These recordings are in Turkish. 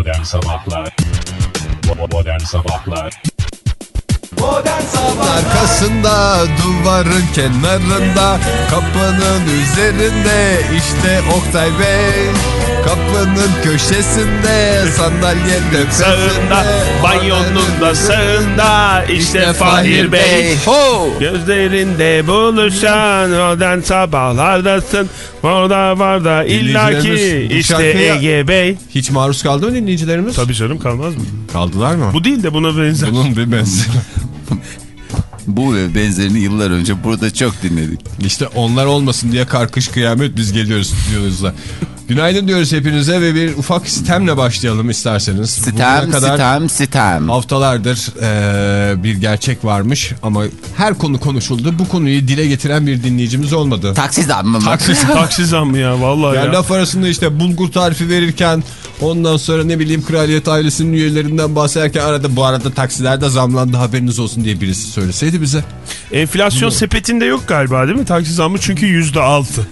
Modern Sabahlar. Modern Sabahlar. Modern Sabahlar. Arkasında duvarın kenarında kapının üzerinde işte Oktay Bey kapının köşesinde sandalyenin Sağında, banyonun da sağında işte Fahir Bey. Ho! Gözlerinde buluşan modern sabahlardasın. Orada var da illaki bu işte şarkıya- Ege Bey. Hiç maruz kaldı mı dinleyicilerimiz? Tabii canım kalmaz mı? Kaldılar mı? Bu değil de buna benzer. Bunun bir benzeri. Bu ve benzerini yıllar önce burada çok dinledik. İşte onlar olmasın diye karkış kıyamet biz geliyoruz stüdyomuzda. Günaydın diyoruz hepinize ve bir ufak sistemle başlayalım isterseniz. Sitem, kadar sitem, sitem. Haftalardır eee, bir gerçek varmış ama her konu konuşuldu. Bu konuyu dile getiren bir dinleyicimiz olmadı. Taksi zammı mı? Taksi Taksi zammı ya vallahi Yani ya. laf arasında işte bulgur tarifi verirken ondan sonra ne bileyim kraliyet ailesinin üyelerinden bahsederken arada bu arada taksiler de zamlandı haberiniz olsun diye birisi söyleseydi bize. Enflasyon sepetinde yok galiba değil mi? Taksi zammı çünkü yüzde altı.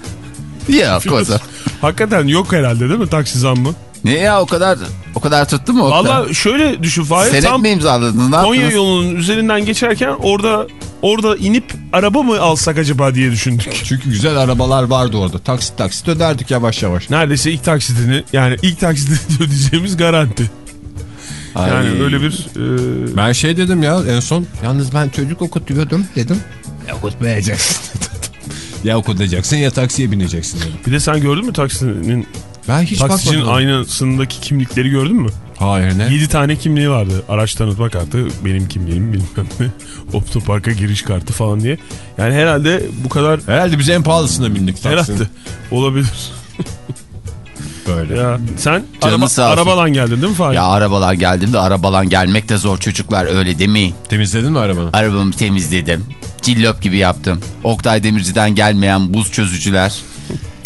Ya koza. Hakikaten yok herhalde değil mi taksi zammı? Ne ya o kadar o kadar tuttu mu? Valla şöyle düşün Fahir. Senet Tam mi imzaladınız? Ne Konya yaptınız? yolunun üzerinden geçerken orada orada inip araba mı alsak acaba diye düşündük. Çünkü güzel arabalar vardı orada. Taksit taksit öderdik yavaş yavaş. Neredeyse ilk taksidini yani ilk taksidini ödeyeceğimiz garanti. Ay. Yani öyle bir e, Ben şey dedim ya en son yalnız ben çocuk okutuyordum dedim. Ya okutmayacaksın Ya okutacaksın ya taksiye bineceksin dedim. bir de sen gördün mü taksinin Ben hiç taksicinin bakmadım. aynasındaki kimlikleri gördün mü? Hayır ne? 7 tane kimliği vardı. Araç tanıtma kartı, benim kimliğim bilmem ne. Otoparka giriş kartı falan diye. Yani herhalde bu kadar Herhalde biz en pahalısına bindik taksinin. herhalde olabilir. Böyle. Ya sen Canı araba, sağ olsun. arabadan geldin değil mi Fahir? Ya arabalar geldiğinde arabalan gelmek de zor çocuklar öyle değil mi? Temizledin mi arabanı? Arabamı temizledim. Cillop gibi yaptım. Oktay Demirci'den gelmeyen buz çözücüler.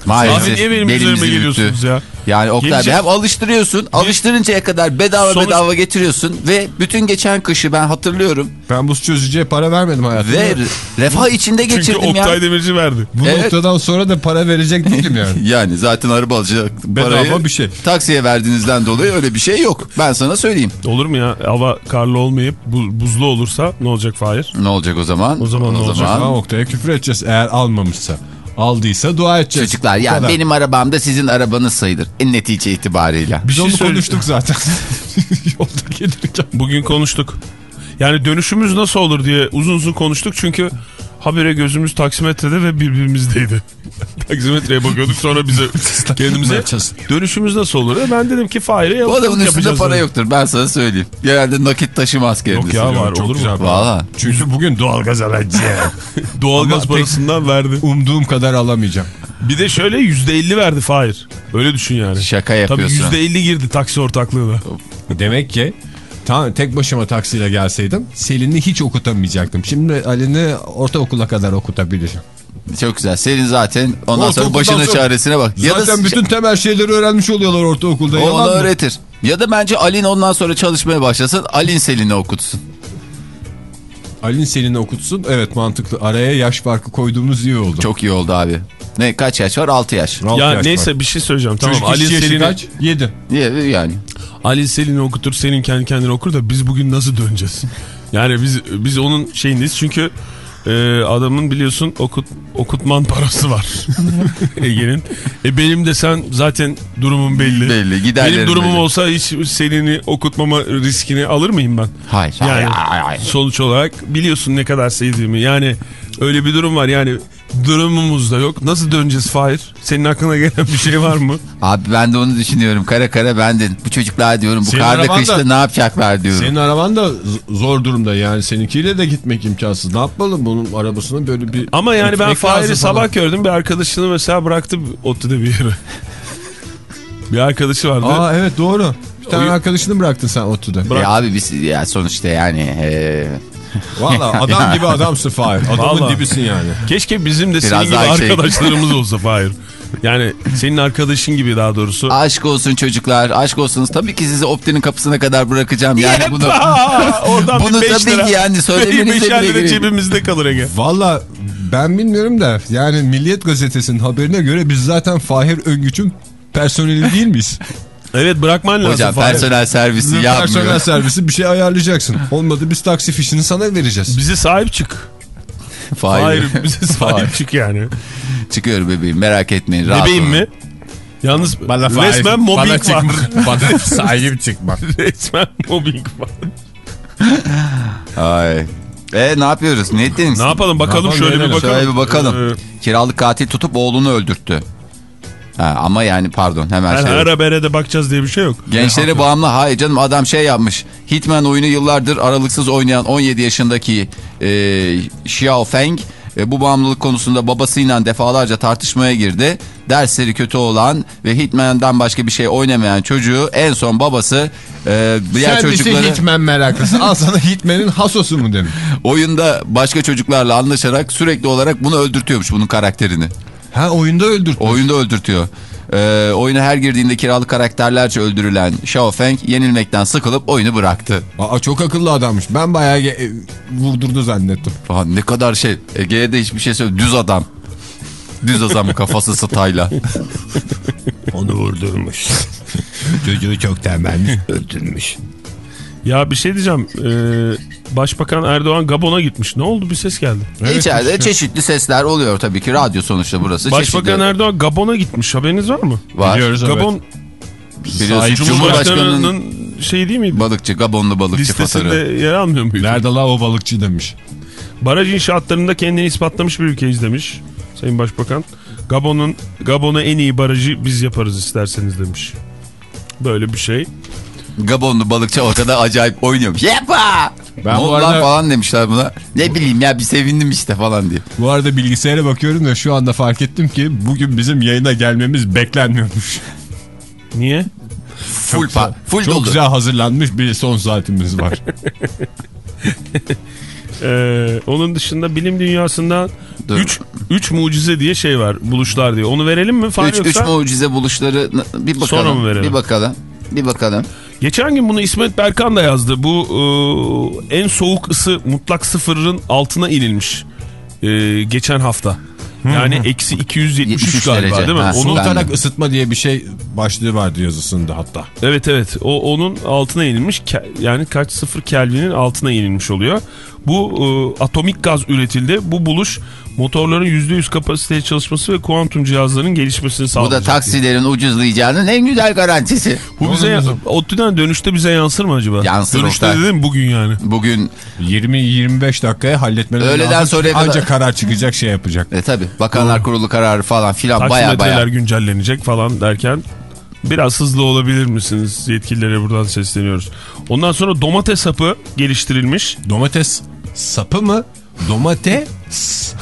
Abi Maalesef niye benim belimizi üzerime büktü. geliyorsunuz ya? Yani Oktay Gelecek- hem alıştırıyorsun, alıştırıncaya kadar bedava Sonuç- bedava getiriyorsun ve bütün geçen kışı ben hatırlıyorum Ben buz çözücüye para vermedim hayatımda. ve refah içinde Çünkü geçirdim Oktay ya. Demirci verdi. Bu Evet. noktadan sonra da para verecek değilim yani. Yani zaten araba alacak Bedava parayı bir şey. taksiye verdiğinizden dolayı öyle bir şey yok. Ben sana söyleyeyim. Olur mu ya? Hava karlı olmayıp bu- buzlu olursa ne olacak Fahir? Ne olacak o zaman? O zaman ne olacak? Ama Oktay'a küfür edeceğiz eğer almamışsa. Aldıysa dua edeceğiz. Çocuklar Bu ya kadar. benim arabam da sizin arabanız sayılır. En netice itibariyle. Biz şey onu söyle- konuştuk zaten. Yolda gelirken. Bugün konuştuk. Yani dönüşümüz nasıl olur diye uzun uzun konuştuk çünkü habire gözümüz taksimetrede ve birbirimizdeydi. Taksimetreye bakıyorduk sonra bize kendimize dönüşümüz nasıl olur? E ben dedim ki Fahir'e Bu adamın üstünde para yoktur ben sana söyleyeyim. Genelde nakit taşımaz kendisi. Yok ya var Çok olur mu? Valla. Çünkü bugün doğalgaz alacağım. Doğalgaz parasından verdi. Umduğum kadar alamayacağım. Bir de şöyle %50 verdi Fahir. Öyle düşün yani. Şaka Tabii yapıyorsun. %50 girdi taksi ortaklığına. Demek ki tam tek başıma taksiyle gelseydim Selin'i hiç okutamayacaktım. Şimdi Ali'ni ortaokula kadar okutabilirim. Çok güzel. Senin zaten ondan sonra Ortaokuldan başına sonra- çaresine bak. Ya da Zaten bütün temel şeyleri öğrenmiş oluyorlar ortaokulda. o onu mı? öğretir. Ya da bence Alin ondan sonra çalışmaya başlasın. Alin Selin'i okutsun. Ali'nin Selin'i okutsun. Evet mantıklı. Araya yaş farkı koyduğumuz iyi oldu. Çok iyi oldu abi. Ne kaç yaş var? 6 yaş. Altı Ya yaş neyse var. bir şey söyleyeceğim. Tamam Çocuk Ali işçi yaşı Selin'i kaç? 7. Niye yani? Ali Selin'i okutur, senin kendi kendine okur da biz bugün nasıl döneceğiz? Yani biz biz onun şeyindeyiz çünkü e, adamın biliyorsun okut, okutman parası var Ege'nin. E benim de sen zaten durumum belli. Belli, giderlerim Benim durumum belli. olsa hiç Selin'i okutmama riskini alır mıyım ben? Hayır. Yani hayır, hayır, hayır. sonuç olarak biliyorsun ne kadar sevdiğimi. Yani öyle bir durum var yani durumumuz da yok. Nasıl döneceğiz Fahir? Senin aklına gelen bir şey var mı? Abi ben de onu düşünüyorum. Kara kara ben de. Bu çocuklar diyorum bu Senin karda kışta da- ne yapacaklar diyorum. Senin araban da zor durumda yani seninkiyle de gitmek imkansız. Ne yapalım bunun arabasına böyle bir... Ama yani ben Fahir'i sabah gördüm bir arkadaşını mesela bıraktı ODTÜ'de bir yere. bir arkadaşı vardı. Aa evet doğru. Bir tane Oyun- arkadaşını bıraktın sen ODTÜ'de. Bırak- Ya abi biz ya sonuçta yani e, Valla adam gibi adamsın Fahir. Adamın Vallahi. dibisin yani. Keşke bizim de Biraz senin gibi şey- arkadaşlarımız olsa Fahir. Yani senin arkadaşın gibi daha doğrusu. aşk olsun çocuklar aşk olsunuz. Tabii ki sizi Opti'nin kapısına kadar bırakacağım. Yani bunu Oradan bunu bir 5 tabii lira. ki yani söylemenize bile gerek. cebimizde kalır Ege. Valla ben bilmiyorum da yani Milliyet Gazetesi'nin haberine göre biz zaten Fahir Öngüç'ün personeli değil miyiz? Evet bırakman lazım. Hocam Fahir. personel servisi Bizim yapmıyor. personel servisi bir şey ayarlayacaksın. Olmadı biz taksi fişini sana vereceğiz. Bize sahip çık. Hayır bize sahip Fahir. çık yani. Çıkıyorum bebeğim merak etmeyin. rahat Bebeğim olun. mi? Yalnız resmen mobbing var. Bana sahip çıkma. resmen mobbing var. Ay. E ne yapıyoruz? Ne ettiniz? Ne yapalım bakalım yapalım, şöyle bir öyle. bakalım. Şöyle bir bakalım. Ee, Kiralık katil tutup oğlunu öldürttü. Ha, ama yani pardon hemen her şey. ara berede bakacağız diye bir şey yok. Gençlere bağımlı. Hayır canım adam şey yapmış. Hitman oyunu yıllardır aralıksız oynayan 17 yaşındaki e, Xiao Feng e, bu bağımlılık konusunda babasıyla defalarca tartışmaya girdi. Dersleri kötü olan ve Hitman'dan başka bir şey oynamayan çocuğu en son babası e, diğer Kendisi çocukları Hitman meraklısı. Al sana Hitman'in hasosu mu demiş. oyunda başka çocuklarla anlaşarak sürekli olarak bunu öldürtüyormuş bunun karakterini. Ha oyunda öldürt. Oyunda öldürtüyor. Ee, oyuna her girdiğinde kiralık karakterlerce öldürülen Xiao Feng yenilmekten sıkılıp oyunu bıraktı. Aa, çok akıllı adammış. Ben bayağı e, vurdurdu zannettim. Falan ne kadar şey. Ege'ye de hiçbir şey söyle. Düz adam. Düz adam kafası sıtayla. Onu vurdurmuş. Çocuğu çok tembelmiş. Öldürmüş. Ya bir şey diyeceğim. Ee, Başbakan Erdoğan Gabon'a gitmiş. Ne oldu bir ses geldi. İçeride çeşitli sesler oluyor tabii ki. Radyo sonuçta burası. Başbakan Çeşitli- Erdoğan Gabon'a gitmiş. Haberiniz var mı? var. Biliyoruz evet. Gabon Biliyorsun Cumhurbaşkanının Cumhurbaşkanı'nın şey değil miydi? balıkçı, Gabonlu balıkçı Listesinde fotoğrafı. yer almıyor muydu? Nerede la o balıkçı demiş. Baraj inşaatlarında kendini ispatlamış bir ülkeyiz demiş Sayın Başbakan. Gabon'un Gabon'a en iyi barajı biz yaparız isterseniz demiş. Böyle bir şey. Gabonlu balıkçı ortada acayip oynuyormuş. Yepa! Ben bu arada- falan demişler buna. Ne bileyim ya bir sevindim işte falan diye. Bu arada bilgisayara bakıyorum da şu anda fark ettim ki bugün bizim yayına gelmemiz beklenmiyormuş. Niye? Full, pa full Çok dolu. güzel hazırlanmış bir son saatimiz var. Ee, onun dışında bilim dünyasında Dur. 3 3 mucize diye şey var. Buluşlar diye. Onu verelim mi? Fahir Üç, üç yoksa? mucize buluşları bir bakalım. Sonra mı verelim? Bir bakalım. Bir bakalım. Geçen gün bunu İsmet Berkan da yazdı. Bu e, en soğuk ısı mutlak sıfırın altına inilmiş. E, geçen hafta. Yani eksi 273 73 galiba derece. değil mi? Ha, Onun, Ben Unutarak de. ısıtma diye bir şey başlığı vardı yazısında hatta. evet evet. O onun altına inilmiş. Ke- Yani kaç sıfır Kelvin'in altına inilmiş oluyor. Bu e, atomik gaz üretildi. Bu buluş motorların %100 kapasiteye çalışması ve kuantum cihazlarının gelişmesini Bu sağlayacak. da taksilerin ucuzlayacağının en güzel garantisi. Bu bize ODTÜ'den dönüşte bize yansır mı acaba? Yansır Dönüşte Oktay. dedim bugün yani. Bugün 20-25 dakikaya halletmeleri Öğleden lazım. sonraya kadar- Ancak karar çıkacak şey yapacak. e tabi bakanlar kurulu kararı falan filan baya baya. güncellenecek falan derken biraz hızlı olabilir misiniz? Yetkililere buradan sesleniyoruz. Ondan sonra domates sapı geliştirilmiş. Domates sapı mı? Domates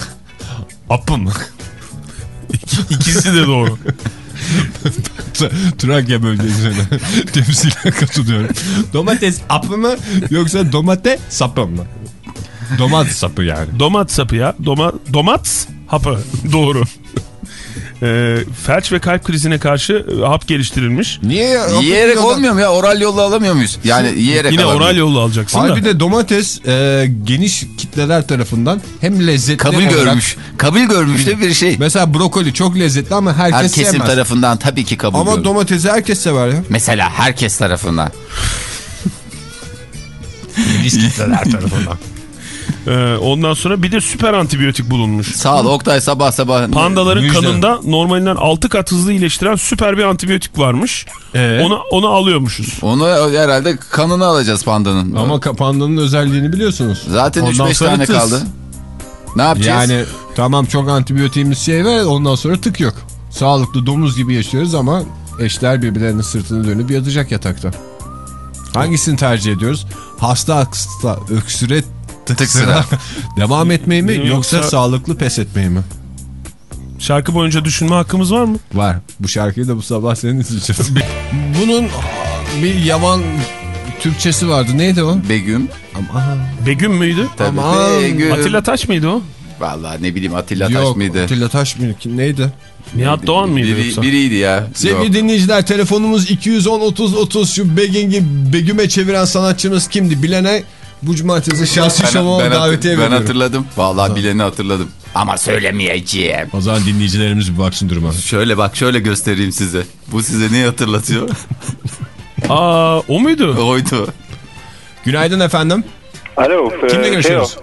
apı mı? İkisi de doğru. Trakya bölgesine temsilen katılıyorum. Domates apı mı yoksa domates sapı mı? Domat sapı yani. Domat sapı ya. Doma, domat hapı. doğru. Ee, felç ve kalp krizine karşı e, hap geliştirilmiş. Niye? Yiyerek olmuyor mu ya? Oral yolla alamıyor muyuz? Yani yiyerek Yine alamıyor. oral yolla alacaksın da. Hayır bir de domates e, geniş kitleler tarafından hem lezzetli Kabul olarak- görmüş. Kabul görmüş de bir şey. Mesela brokoli çok lezzetli ama herkes Her kesim sevmez. tarafından tabii ki kabul Ama görmüş. domatesi herkes sever ya. Mesela herkes tarafından. Geniş kitleler tarafından. Ee, ondan sonra bir de süper antibiyotik bulunmuş. Sağ ol Oktay sabah sabah. Pandaların Müjde. kanında normalinden 6 kat hızlı iyileştiren süper bir antibiyotik varmış. Ee? Onu onu alıyormuşuz. Onu herhalde kanını alacağız pandanın. Ama pandanın özelliğini biliyorsunuz. Zaten Ondan 3-5 sonra tane tıs. kaldı. Ne yapacağız? Yani tamam çok antibiyotiğimiz şey var ondan sonra tık yok. Sağlıklı domuz gibi yaşıyoruz ama eşler birbirlerinin sırtını dönüp yatacak yatakta. Hangisini tercih ediyoruz? Hasta hasta öksüre tıksıra devam etmeyi mi yoksa, yoksa- sağlıklı pes etmeyi mi? Şarkı boyunca düşünme hakkımız var mı? Var. Bu şarkıyı da bu sabah senin izleyeceğiz. Bunun bir yavan Türkçesi vardı. Neydi o? Begüm. Begüm müydü? Tabii Aman. Begüm. Atilla Taş mıydı o? Vallahi ne bileyim Atilla Taş Yok. mıydı? Atilla Taş mıydı? Kim- Neydi? Nihat Doğan mıydı Biri, yoksa? biriydi ya. Sevgili Yok. dinleyiciler telefonumuz 210 30 30 şu Beging'i Begüm'e çeviren sanatçımız kimdi? Bilene Bu cumartesi şahsi Ben, şovuma ben, davetiye ben veriyorum. hatırladım. Vallahi bileni hatırladım. Ama söylemeyeceğim. O zaman dinleyicilerimiz bir baksın duruma. Şöyle bak şöyle göstereyim size. Bu size neyi hatırlatıyor? Aa o muydu? Oydu. Günaydın efendim. Alo. Kimle e, görüşüyoruz? Teo.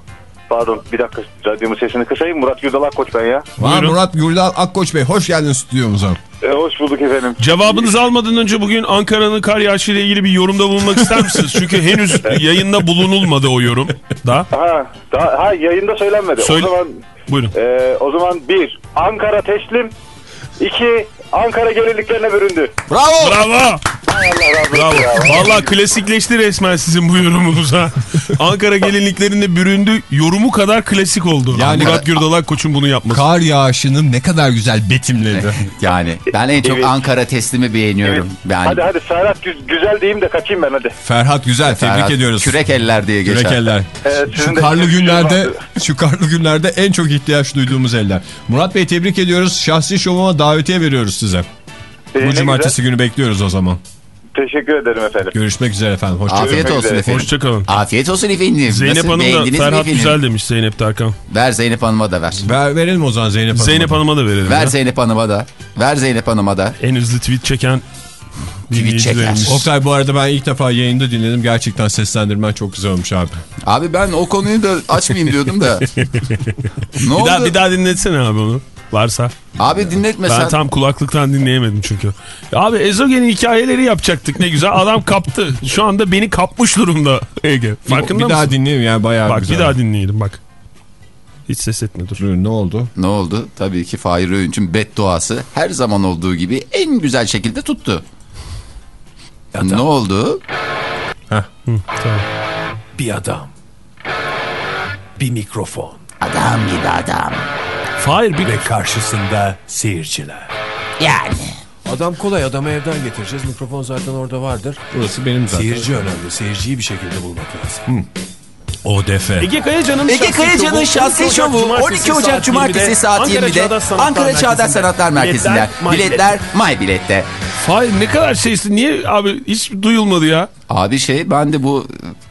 Pardon bir dakika radyomun sesini kısayım. Murat Gürdal Akkoç ben ya. Var Buyurun. Murat Gürdal Akkoç Bey hoş geldiniz stüdyomuza. E, hoş bulduk efendim. Cevabınızı almadan önce bugün Ankara'nın kar yağışı ile ilgili bir yorumda bulunmak ister misiniz? Çünkü henüz yayında bulunulmadı o yorum da. Ha, daha, ha yayında söylenmedi. Söyle- O zaman Buyurun. e, o zaman bir Ankara teslim. iki Ankara gelinliklerine büründü. Bravo. Bravo. Bravo. Valla klasikleşti resmen sizin bu yorumunuz ha. Ankara gelinliklerinde büründü yorumu kadar klasik oldu. Yani- Murat Gürdalak koçun bunu yapması. Kar yağışını ne kadar güzel betimledi. Yani ben en çok Evet. Ankara teslimi beğeniyorum. Yani Hadi hadi Serhat gü- güzel diyeyim de kaçayım ben hadi. Ferhat güzel tebrik Ferhat, ediyoruz. Kürek eller diye geçer. Kürek eller. Evet, şu sizin de karlı günlerde şu karlı günlerde en çok ihtiyaç duyduğumuz eller. Murat Bey tebrik ediyoruz. Şahsi şovuma davetiye veriyoruz size. E, ne Bu cumartesi günü bekliyoruz o zaman. Teşekkür ederim efendim. Görüşmek üzere efendim. Hoşçakalın. Afiyet olsun üzere. efendim. Hoşçakalın. Afiyet olsun efendim. Zeynep Nasıl, Hanım da Ferhat efendim? güzel demiş Zeynep Tarkan. Ver Zeynep Hanım'a da ver. Ver, verelim o zaman Zeynep Hanım'a. Zeynep Hanım'a da verelim. Ver ya. Zeynep Hanım'a da. Ver Zeynep Hanım'a da. En hızlı tweet çeken dinleyicilerimiz. Oktay bu arada ben ilk defa yayında dinledim. Gerçekten seslendirmen çok güzel olmuş abi. Abi ben o konuyu da açmayayım diyordum da. ne Bir oldu? daha, bir daha dinletsene abi onu. Varsa. Abi dinletme Ben tam kulaklıktan dinleyemedim çünkü. Abi Ezogen'in hikayeleri yapacaktık ne güzel. Adam kaptı. Şu anda beni kapmış durumda Ege. Farkında bir mısın? daha dinleyelim yani bayağı Bak güzel. bir daha dinleyelim bak. Hiç ses etme dur. Dur, Ne oldu? Ne oldu? Tabii ki Fahir Öğünç'ün bedduası her zaman olduğu gibi en güzel şekilde tuttu. Ne oldu? Tamam. Bir adam. Bir mikrofon. Adam gibi adam. Fahir bir Ve karşısında seyirciler. Yani. Adam kolay adamı evden getireceğiz. Mikrofon zaten orada vardır. Burası benim zaten. Seyirci önemli. Seyirciyi bir şekilde bulmak lazım. ODF. Ege Kayacan'ın Ege Kayacan'ın şahsi şovu 12 Ocak Cumartesi saat 20'de Ankara Çağdaş Sanatlar Merkezi'nde. Biletler My Bilet'te. Fahir ne kadar şeysin. Niye abi hiç duyulmadı ya? Abi şey ben de bu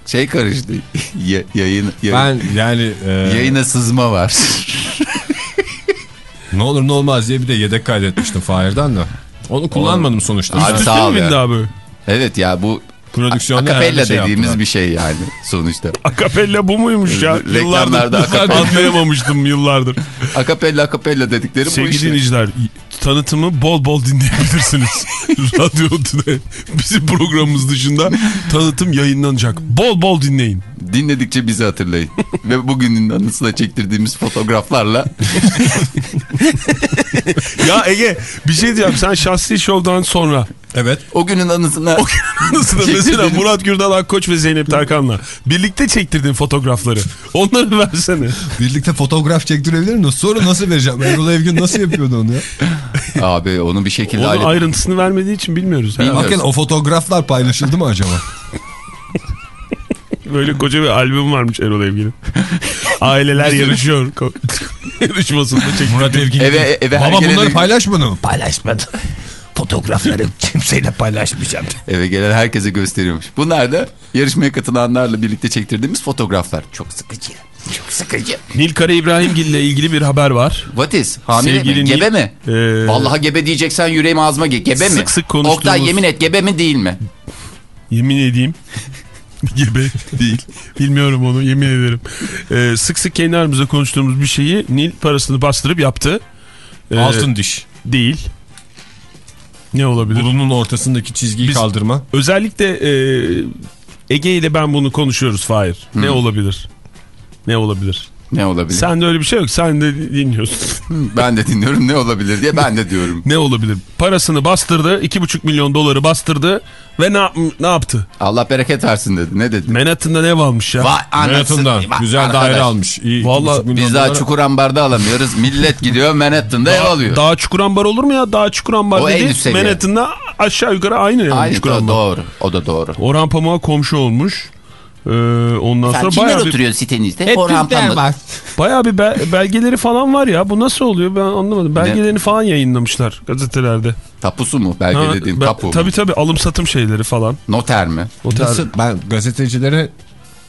şey karıştı. Ya- yayın, yayın, Ben yani e, yayına sızma var. Ne olur ne olmaz diye bir de yedek kaydetmiştim Fahir'den de. Onu kullanmadım sonuçta. Abi sağ ol ya. abi? evet ya bu Prodüksiyonda akapella şey dediğimiz yaptılar. bir şey yani sonuçta. Akapella bu muymuş ya? Reklamlarda Yıllardır akapella. anlayamamıştım yıllardır. Akapella akapella dedikleri bu Sevgili işte. dinleyiciler tanıtımı bol bol dinleyebilirsiniz. Radyo Tüde bizim programımız dışında tanıtım yayınlanacak. Bol bol dinleyin. Dinledikçe bizi hatırlayın. Ve bugünün anısına çektirdiğimiz fotoğraflarla Ya Ege bir şey diyeceğim sen şahsi şovdan sonra Evet. o günün anısına Nasıl mesela Çektirdiğiniz- Murat Gürdal Akkoç ve Zeynep Tarkan'la birlikte çektirdiğin fotoğrafları onları versene. Birlikte fotoğraf çektirebilir miyiz? Sonra nasıl vereceğim? Erol Evgün nasıl yapıyordu onu ya? abi onu bir şekilde Onun aile- ayrıntısını vermediği için bilmiyoruz. Bilmiyorum. Bakın o fotoğraflar paylaşıldı mı acaba? Böyle koca bir albüm varmış Erol Evgin'in. Aileler yarışıyor. Yarışmasında çekti. Murat Evgin. eve eve Baba bunları paylaşmadın mı? Paylaşmadı. Fotoğrafları kimseyle paylaşmayacağım. eve gelen herkese gösteriyormuş. Bunlar da yarışmaya katılanlarla birlikte çektirdiğimiz fotoğraflar. Çok sıkıcı. Çok sıkıcı. Nil Kara İbrahimgil ile ilgili bir haber var. What is? Hamile Sevgili mi? Nil- Gebe mi? Ee, Vallahi gebe diyeceksen yüreğim ağzıma ge Gebe mi? Sık sık konuştuğumuz- Oktay yemin et gebe mi değil mi? Yemin edeyim. gibi değil. Bilmiyorum onu yemin ederim. Ee, sık sık kendi aramızda konuştuğumuz bir şeyi Nil parasını bastırıp yaptı. Ee, Altın diş. Değil. Ne olabilir? Burunun ortasındaki çizgiyi Biz- kaldırma. Özellikle e, Ege ile ben bunu konuşuyoruz Fahir. Ne olabilir? Ne olabilir? Ne olabilir? Sen de öyle bir şey yok. Sen de dinliyorsun. Ben de dinliyorum ne olabilir diye ben de diyorum. ne olabilir? Parasını bastırdı. 2,5 milyon doları bastırdı. Ve ne, yap- ne yaptı? Allah bereket versin dedi. Ne dedi? Manhattan'da ne almış ya? Vay. Manhattan'dan. Vay Güzel arkadaş. daire almış. İyi, Vallahi 2,5 milyon Biz daha dolara- çukur ambarda alamıyoruz. Millet gidiyor Manhattan'da ev alıyor. Daha çukur ambar olur mu ya? Daha çukur ambar O dedi. Manhattan'da aşağı yukarı aynı Aynı çukur do- ambar. doğru. O da doğru. Orhan Pamuk'a komşu olmuş. Ee, ondan Sen sonra bayağı bir, oturuyor sitenizde? Orhan Pamuk. bayağı bir bel- belgeleri falan var ya. Bu nasıl oluyor ben anlamadım. Belgelerini falan yayınlamışlar gazetelerde. Tapusu mu? Ha, Belge dediğin ben- tapu? Tabii tabii alım satım şeyleri falan. Noter mi? Tarz- Nasıl? Ben gazetecilere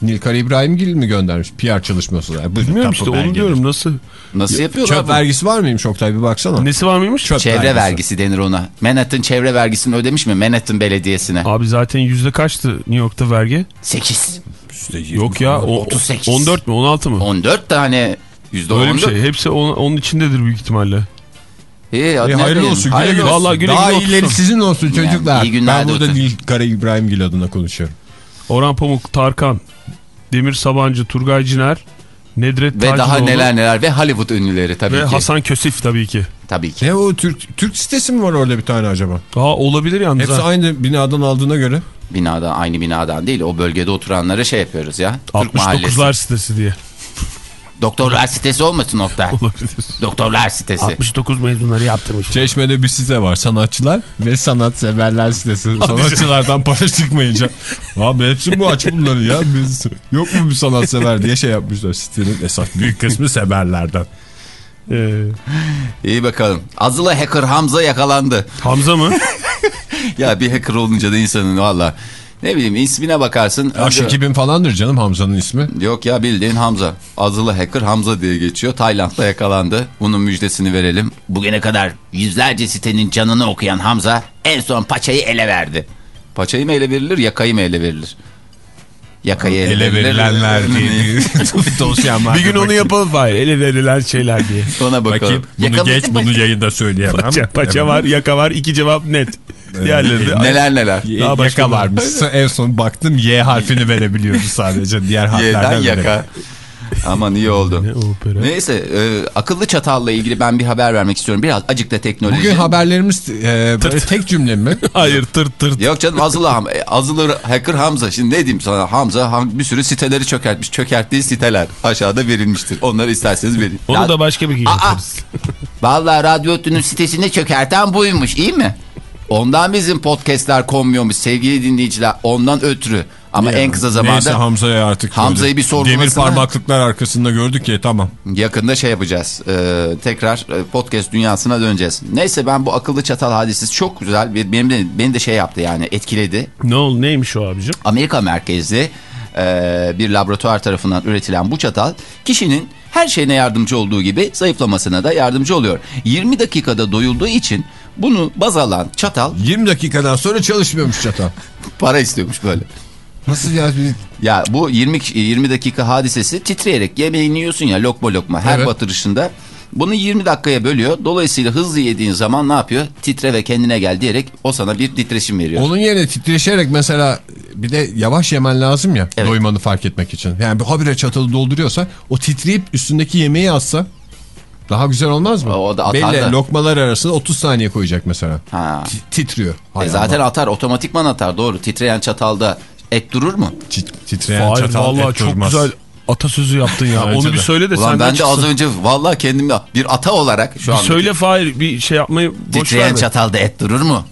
Nilkar İbrahimgil mi göndermiş PR çalışması? Yani Bilmiyorum işte onu diyorum nasıl. Nasıl yapıyorlar? Çöp bu? vergisi var mıymış Oktay bir baksana. Nesi var mıymış? Çöp Çevre vergisi denir ona. Manhattan çevre vergisini ödemiş mi Manhattan Belediyesi'ne? Abi zaten yüzde kaçtı New York'ta vergi? 8. Yok ya o, 38. 14 mi 16 mı? 14 tane yüzde Öyle bir 14. şey. Hepsi onun, onun içindedir büyük ihtimalle. İyi, hadi E, ne hayırlı olsun. Güle. Vallahi güle Daha güle iyileri olsun. sizin olsun çocuklar. iyi günler ben burada olsun. Nilkar İbrahimgil adına konuşuyorum. Orhan Pamuk, Tarkan, Demir Sabancı, Turgay Ciner, Nedret Ve Tacinoğlu daha neler neler ve Hollywood ünlüleri tabii ve ki. Hasan Kösef tabii ki. Tabii ki. Ne o Türk Türk sitesi mi var orada bir tane acaba? Aa olabilir yalnız. Hepsi ha. aynı binadan aldığına göre. Binadan aynı binadan değil o bölgede oturanlara şey yapıyoruz ya. Türk mahallesi. 69'lar sitesi diye. Doktorlar sitesi olmasın Oktay. Olabilir. Doktorlar sitesi. 69 mezunları yaptırmış. Çeşme'de bir site var sanatçılar ve sanatseverler sitesi. Sanatçılardan para çıkmayınca. Abi hepsi bu aç bunları ya. Biz, yok mu bir sanatsever diye şey yapmışlar sitenin esas büyük kısmı severlerden. Ee, İyi bakalım. Azılı hacker Hamza yakalandı. Hamza mı? Ya bir hacker olunca da insanın valla ne bileyim ismine bakarsın. Önce- 2000 falandır canım Hamza'nın ismi. Yok ya bildiğin Hamza. Azılı hacker Hamza diye geçiyor. Tayland'da yakalandı. Bunun müjdesini verelim. Bugüne kadar yüzlerce sitenin canını okuyan Hamza en son paçayı ele verdi. Paçayı mı ele verilir, yakayı mı ele verilir? Yakayı ele, Ele verilenler diye bir dosyam var. bir gün onu yapalım Fahir. Ele verilen şeyler diye. Ona bakalım. Bakayım bunu Yakamızı geç bunu yayında söyleyemem. Paça, paça var, yaka var. iki cevap net. Diğerleri de... Neler neler. Daha başka yaka var. varmış. en son baktım Y harfini verebiliyordu sadece. Diğer harflerden Y'den yaka. Aman iyi oldu. Ne? Neyse e, akıllı çatalla ilgili ben bir haber vermek istiyorum. Biraz acık da teknoloji. Bugün haberlerimiz e, böyle tek cümle mi? Hayır tırt tırt. Yok canım azılı, ham, e, azılı hacker Hamza. Şimdi ne diyeyim sana Hamza ham- bir sürü siteleri çökertmiş. Çökerttiği siteler aşağıda verilmiştir. Onları isterseniz verin. Onu da başka bir gün yaparız. Vallahi Radyo sitesini çökerten buymuş iyi mi? Ondan bizim podcastler konmuyormuş sevgili dinleyiciler. Ondan ötürü. Ama en kısa zamanda Neyse Hamza'ya artık. Hamza'yı bir sorgulasana. Demir parmaklıklar arkasında gördük ya tamam. yakında şey yapacağız. Ee, tekrar e, podcast dünyasına döneceğiz. Neyse ben bu akıllı çatal hadisesi çok güzel. ve Benim de, beni de şey yaptı yani etkiledi. ne oldu neymiş o abicim? Amerika merkezli e, bir laboratuvar tarafından üretilen bu çatal kişinin her şeyine yardımcı olduğu gibi zayıflamasına da yardımcı oluyor. 20 dakikada doyulduğu için bunu baz alan çatal 20 dakikadan sonra çalışmıyormuş çatal. para istiyormuş böyle. Nasıl ya? Ya bu 20 kişi- 20 dakika hadisesi titreyerek yemeğini yiyorsun ya lokma lokma her Evet. batırışında. Bunu 20 dakikaya bölüyor. Dolayısıyla hızlı yediğin zaman ne yapıyor? Titre ve kendine gel diyerek o sana bir titreşim veriyor. Onun yerine titreşerek mesela bir de yavaş yemen lazım ya Evet. doymanı fark etmek için. Yani bir habire çatalı dolduruyorsa o titreyip üstündeki yemeği atsa daha güzel olmaz mı? O da atar Belli da. lokmalar arasında 30 saniye koyacak mesela. Ha. Ti- titriyor. Hay E zaten Allah. atar otomatikman atar doğru. Titreyen çatalda et durur mu? Tit- titreyen Fahir çatal vallahi et çok durmaz. güzel atasözü yaptın ya. Onu bir söyle de Ulan senden ben de çıksın. az önce vallahi kendimi bir ata olarak şu an söyle Fahir bir şey yapmayı boş titreyen verme. çatalda et durur mu?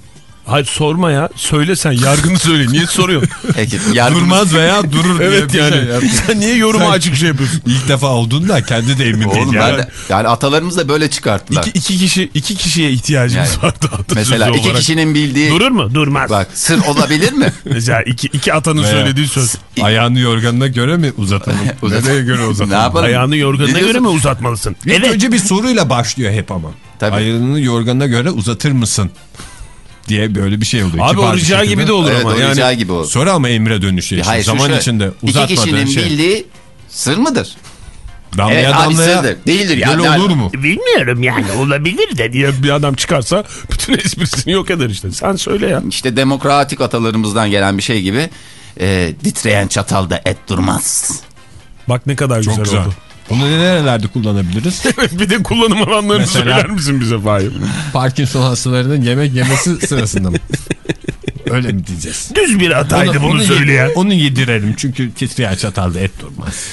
Hayır sorma ya. Söyle sen yargını söyle. Niye soruyorsun? Peki yardım Durmaz veya durur diye evet bir yani. şey yaptı. sen niye yoruma Sen- açık şey yapıyorsun? İlk defa olduğunda kendi de emin değil. Oğlum yani. ben de, yani atalarımız da böyle çıkarttılar. İki, iki kişi iki kişiye ihtiyacımız Yani. vardı Mesela iki olarak. kişinin bildiği Durur mu? Durmaz. bak sır olabilir mi? Mesela iki, iki atanın Veya- söylediği söz. Ayağını yorganına göre mi uzatalım? Uzat- Nereye göre uzatalım? Ne yapalım? Ayağını yorganına göre mi uzatmalısın? İlk önce bir soruyla başlıyor hep ama. Tabii. Ayağını yorganına göre uzatır mısın? Diye böyle bir şey oluyor. Abi o rica şekilde. gibi de olur evet ama. Yani rica gibi o. Sonra ama emre dönüşüyor. işte. Hayır, Zaman şöyle, içinde İki uzatmadığın kişinin şey. bildiği sır mıdır? Damlaya Evet, damlaya sırdır. Değildir ya. Yani- olur mu? Bilmiyorum yani olabilir de diye bir adam çıkarsa bütün esprisini yok eder işte. Sen söyle ya. İşte demokratik atalarımızdan gelen bir şey gibi e, titreyen çatalda et durmaz. Bak ne kadar Çok güzel, güzel. oldu. Bunu nerelerde kullanabiliriz? bir de kullanım alanlarını Mesela- söyler misin bize Fahir? Parkinson hastalarının yemek yemesi sırasında mı? Öyle mi diyeceğiz? Düz bir hataydı bunu ye- söyleyen. onu yedirelim çünkü titreyen çatalda et durmaz.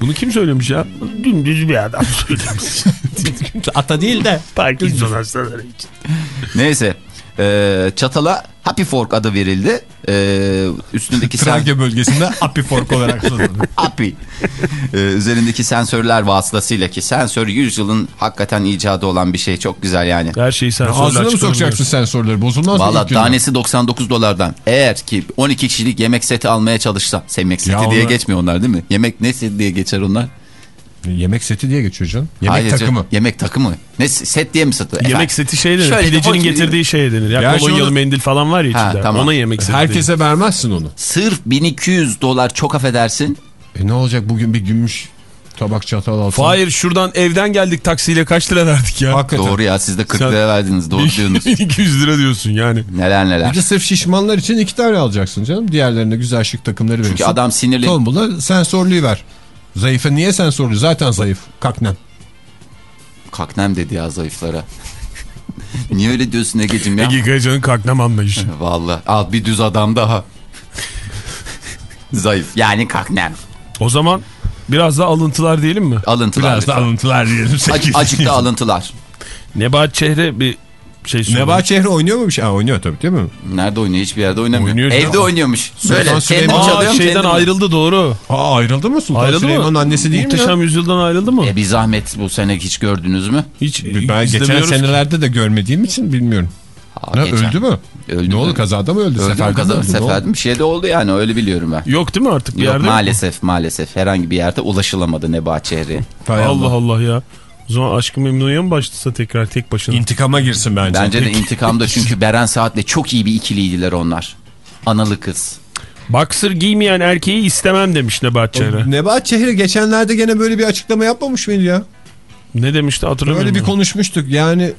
Bunu kim söylemiş ya? Dümdüz bir adam söylemiş. Ata değil de. Parkinson hastaları için. Neyse Ee, çatala Happy Fork adı verildi. Ee, üstündeki. Trakya bölgesinde apifork olarak kullanılıyor. Happy. Ee, üzerindeki sensörler vasıtasıyla ki sensör 100 yılın hakikaten icadı olan bir şey. Çok güzel yani. Her şeyi sen Ağzına mı sokacaksın sensörleri? Bozulmaz mı? Valla tanesi 99 dolardan. Eğer ki 12 kişilik yemek seti almaya çalışsa. Yemek seti Ya diye onlar- geçmiyor onlar değil mi? Yemek ne seti diye geçer onlar? Yemek seti diye geçiyor canım. Yemek Hayır takımı. canım, Yemek takımı. Ne set diye mi satılıyor? Yemek seti şey denir. Şöyle Pidecinin getirdiği şey denir. Ya Gerçi kolonyalı onu- mendil falan var ya Ha, içinde. tamam. Ona yemek seti Herkese vermezsin onu. Sırf 1200 dolar çok affedersin. E ne olacak bugün bir gümüş tabak çatal alsın. Hayır şuradan evden geldik taksiyle kaç lira verdik ya? Hakikaten. Doğru ya siz de 40 Sen- lira verdiniz. Doğru diyorsunuz. 200 lira diyorsun yani. Neler neler. Bir de sırf şişmanlar için iki tane alacaksın canım. Diğerlerine güzel şık takımları verirsin. Çünkü adam sinirli. Tombula sensörlüğü ver. Zayıfa niye sensörlü? Zaten zayıf. Kaknem. Kaknem dedi ya zayıflara. Niye öyle diyorsun Ege'cim ya? Ege Kayacan'ın kaknem anlayışı. Vallahi al bir düz adam daha. Zayıf yani kaknem. O zaman biraz daha alıntılar diyelim mi? Alıntılar. Biraz da alıntılar diyelim. Ac- Acıkta alıntılar. Nebahat Çehre bir şey söyledi. Nebahat Çehre oynuyor mu bir şey? Ha, oynuyor tabii değil mi? Nerede oynuyor? Hiçbir yerde oynamıyor. Oynuyor Evde canım. oynuyormuş. Söyle. Süleyman- Aa, şeyden kendin mi? ayrıldı doğru. Aa ayrıldı mı Sultan Ayrıldı Süleyman'ın mı? annesi değil mi Muhteşem? Yüzyıl'dan ayrıldı mı? E bir zahmet bu sene hiç gördünüz mü? Hiç Ben geçen izlemiyoruz ki. senelerde de görmediğim için bilmiyorum. Aa, Ne, geçen. öldü mü? Öldü ne oldu kazada mı öldü? Öldü Seferde mi kaza? oldu? Seferde bir şey de oldu yani öyle biliyorum ben. Yok değil mi artık bir Yok yerde? maalesef maalesef herhangi bir yerde ulaşılamadı Nebahat Çehre'ye. Allah Allah ya. O zaman Aşkı Memnu'ya mı başlasa tekrar tek başına? İntikama girsin bence. Bence de Peki. intikamda çünkü Beren Saat'le çok iyi bir ikiliydiler onlar. Analı kız. Boxer giymeyen erkeği istemem demiş Nebahat Çehre. Nebahat Çehre geçenlerde gene böyle bir açıklama yapmamış mıydı ya? Ne demişti hatırlamıyorum. Böyle bir konuşmuştuk yani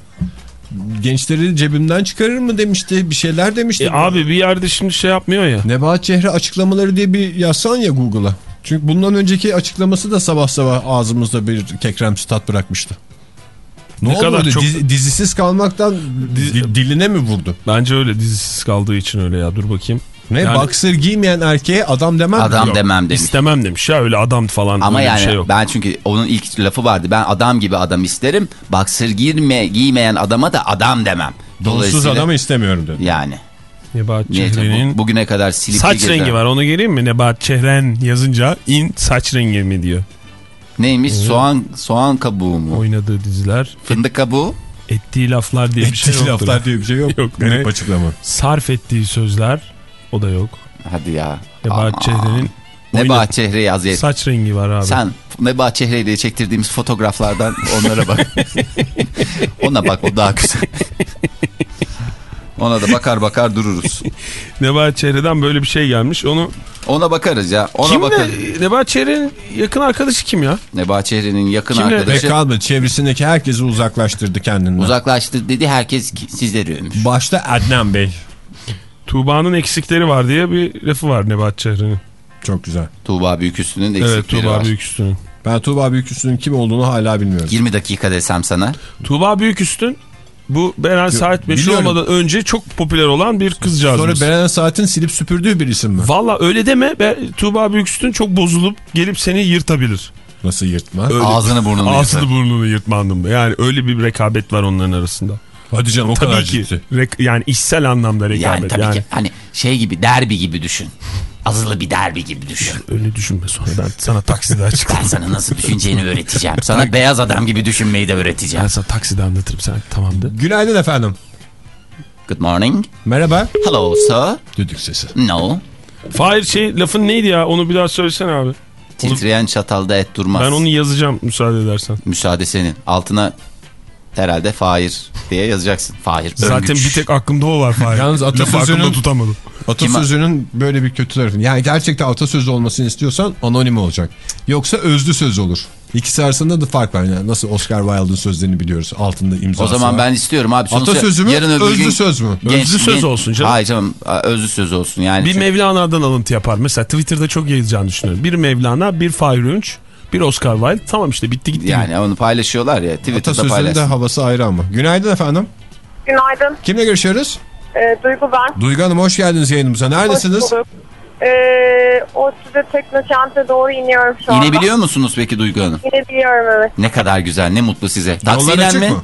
gençleri cebimden çıkarır mı demişti bir şeyler demişti. E abi bir yerde şimdi şey yapmıyor ya. Nebahat Çehre açıklamaları diye bir yazsan ya Google'a. Çünkü bundan önceki açıklaması da sabah sabah ağzımızda bir kekremsi tat bırakmıştı. Ne, Ne oldu kadar öyle? çok- Dizi- dizisiz kalmaktan di- diline mi vurdu? Bence öyle dizisiz kaldığı için öyle ya dur bakayım. Ne Yani- boxer giymeyen erkeğe adam demem? Adam Yok. demem demiş. İstemem demiş ya öyle adam falan Ama yani bir şey yok. ben çünkü onun ilk lafı vardı. Ben adam gibi adam isterim. Boxer girme, giymeyen adama da adam demem. Donsuz adamı istemiyorum dedi. Yani. Nebahat Çehre'nin bu, bugüne kadar silipli saç gezen- rengi var onu geleyim mi? Nebahat Çehren yazınca in saç rengi mi diyor. Neymiş? Soğan soğan kabuğu mu? Oynadığı diziler. Fındık kabuğu. Ettiği laflar diye bir şey Ettiği yoktur. laflar diye bir şey yok. Yok, Garip açıklama. Sarf ettiği sözler o da yok. Hadi ya. Nebahat. Çehre'nin Nebahat Çehre'yi az ye- saç rengi var abi. Sen Nebahat Çehre'yle çektirdiğimiz fotoğraflardan onlara bak. Ona bak o daha güzel. Ona da bakar bakar dururuz. Nebahat Çehre'den böyle bir şey gelmiş. Onu Ona bakarız ya. Ona kim bakarız. ne? Nebahat Çehre'nin yakın arkadaşı kim ya? Nebahat Çehre'nin yakın Kimle? Ve arkadaşı kalmadı. Çevresindeki herkesi uzaklaştırdı kendinden. uzaklaştı dedi herkes sizleri övmüş. Başta Adnan Bey. Tuğba'nın eksikleri var diye bir lafı var Nebahat Çehre'nin. Çok güzel. Tuğba Büyüküstü'nün de Evet eksikleri Tuğba var. Büyüküstün. Ben Tuğba Büyüküstü'nün kim olduğunu hala bilmiyorum. 20 dakika desem sana. Tuğba Büyüküstün bu Beren Saat meşhur biliyorum. olmadan önce çok popüler olan bir Sonra kızcağızımız. Beren Saat'in silip süpürdüğü bir isim mi? Valla öyle deme. Be, Tuğba Büyüküstün çok bozulup gelip seni yırtabilir. Nasıl yırtma? Öyle. Ağzını burnunu Ağzını yırtar. burnunu yırtma anlamında. Yani öyle bir rekabet var onların arasında. Hadi canım o kadar Tabii ki. ciddi. Rek- yani işsel anlamda rekabet. Yani Yani, tabii ki hani şey gibi derbi gibi düşün. Azılı bir derbi gibi düşün. Öyle düşünme sonra ben sana takside açıklarım. Ben sana nasıl düşüneceğini öğreteceğim. Sana beyaz adam gibi düşünmeyi de öğreteceğim. ben sana takside anlatırım sen tamamdır. Günaydın efendim. Good morning. Merhaba. Hello sir. Düdük sesi. No. Fahir şey lafın neydi ya onu bir daha söylesene abi. Titreyen çatalda et durmaz. Ben onu yazacağım müsaade edersen. Müsaade senin. Altına herhalde Fahir diye yazacaksın. Fahir Zaten Öngüç. bir tek aklımda o var Fahir. Yalnız Lafı atasözünün- aklımda tutamadım. Atasözünün böyle bir kötü tarafı. Yani gerçekten atasözü olmasını istiyorsan anonim olacak. Yoksa özlü söz olur. İkisi arasında da fark var. Yani nasıl Oscar Wilde'ın sözlerini biliyoruz. Altında imzası O zaman var. ben istiyorum abi. Atasözü mü? yarın öbür Özlü gün söz mü? Özlü söz olsun canım. Hayır canım özlü söz olsun. Yani Bir çünkü- Mevlana'dan alıntı yapar. Mesela Twitter'da çok yayılacağını düşünüyorum. Bir Mevlana, bir Fahir bir Oscar Wilde. Tamam işte bitti gitti. yani onu paylaşıyorlar ya. Twitter'da Atasözünün de havası ayrı ama. Günaydın efendim. Günaydın. Kimle görüşüyoruz? Ee, Duygu ben. Duygu Hanım hoş geldiniz yayınımıza. Neredesiniz? Hoş bulduk. Ee, ODTÜ'de Teknokent'e doğru iniyorum şu anda. İnebiliyor musunuz peki Duygu Hanım? İnebiliyorum evet. Ne kadar güzel ne mutlu size. Yollar Taksiyle açık mi? mı?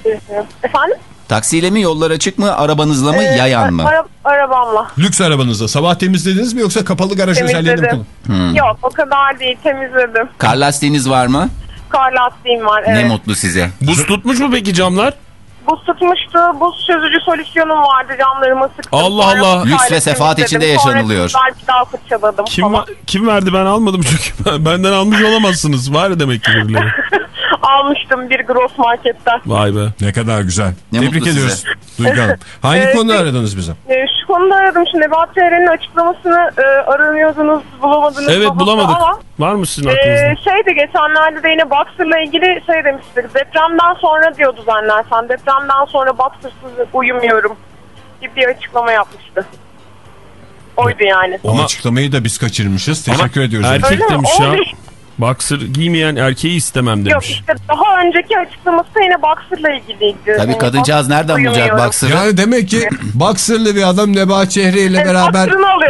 Efendim? Taksiyle mi yollar açık mı arabanızla mı Ee, yayan mı? Ara, arabamla. Lüks arabanızda sabah temizlediniz mi yoksa kapalı garaj özelliğini mi Temizledim. kullan- Yok o kadar değil temizledim. Kar lastiğiniz var mı? Kar lastiğim var. Ne Evet. mutlu size. Buz tutmuş mu peki camlar? Buz tutmuştu. Buz çözücü solüsyonum vardı camlarıma sıktım. Allah Sonra Allah. Lüks ve sefaat içinde yaşanılıyor. Sonra belki daha fırçaladım Kim falan. kim verdi ben almadım çünkü. Benden almış olamazsınız. Var demek ki birileri. Almıştım bir gross marketten. Vay be. Ne kadar güzel. Ne Tebrik ediyoruz Duygu Hanım. Hangi Evet, konuda peki. aradınız bize? Ee, şu konuda aradım. Şimdi Eren'in açıklamasını e, aranıyordunuz, bulamadınız. Evet bulamadık. Ama Var mı sizin e, aklınızda? şeydi geçenlerde de yine Boxer'la ilgili şey demiştik. Depremden sonra diyordu zannedersen. Depremden sonra Boxer'sız uyumuyorum gibi bir açıklama yapmıştı. Oydu yani. O Ama- açıklamayı da biz kaçırmışız. Teşekkür ediyoruz. erkek demiş ya. Boxer giymeyen erkeği istemem Yok demiş. işte daha önceki açıklaması yine Boxer'la ilgiliydi. Tabii Yani kadıncağız nereden bulacak baksırı? Yani demek ki Boxer'lı bir adam Nebahat Çehre ile beraber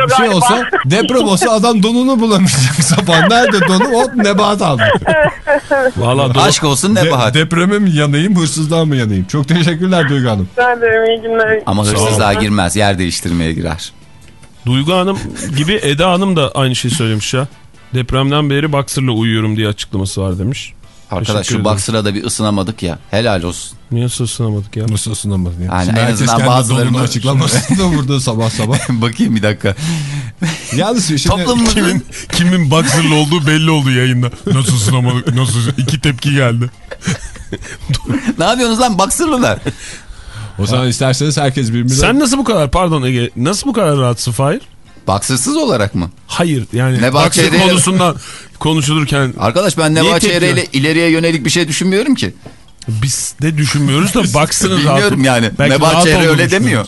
bir şey olsa deprem olsa adam donunu bulamayacak sapan. Nerede donu? Hop Nebahat aldı. Valla do- Aşk olsun ne De- depreme mi yanayım hırsızlığa mı yanayım? Çok teşekkürler Duygu Hanım. Ben ederim iyi günler. Ama hırsızlığa girmez yer değiştirmeye girer. Duygu Hanım gibi Eda Hanım da aynı şeyi söylemiş ya. Depremden beri Boxer'la uyuyorum diye açıklaması var demiş. Arkadaş şu baksıra da bir ısınamadık ya. Helal olsun. Niye ısınamadık ya? Nasıl ısınamadın ya? Yani Şimdi en azından kendi bazıları donunu mı- açıklamasın da burada sabah sabah. Bakayım bir dakika. Yalnız şimdi Toplumumuzun Kimin, kimin Boxer'lı olduğu belli oldu yayında. Nasıl ısınamadık? Nasıl? İki tepki geldi. ne yapıyorsunuz lan baksırlılar? o zaman isterseniz herkes birbirine... Sen nasıl bu kadar pardon Ege nasıl bu kadar rahatsın Fahir? Baksırsız olarak mı? Hayır yani Ne Boxer bahçede- konusundan konuşulurken Arkadaş ben tepki Çehre'yle ileriye yönelik bir şey düşünmüyorum ki. biz de düşünmüyoruz da Boxer'ın Bilmiyorum yani. Belki öyle demiyor.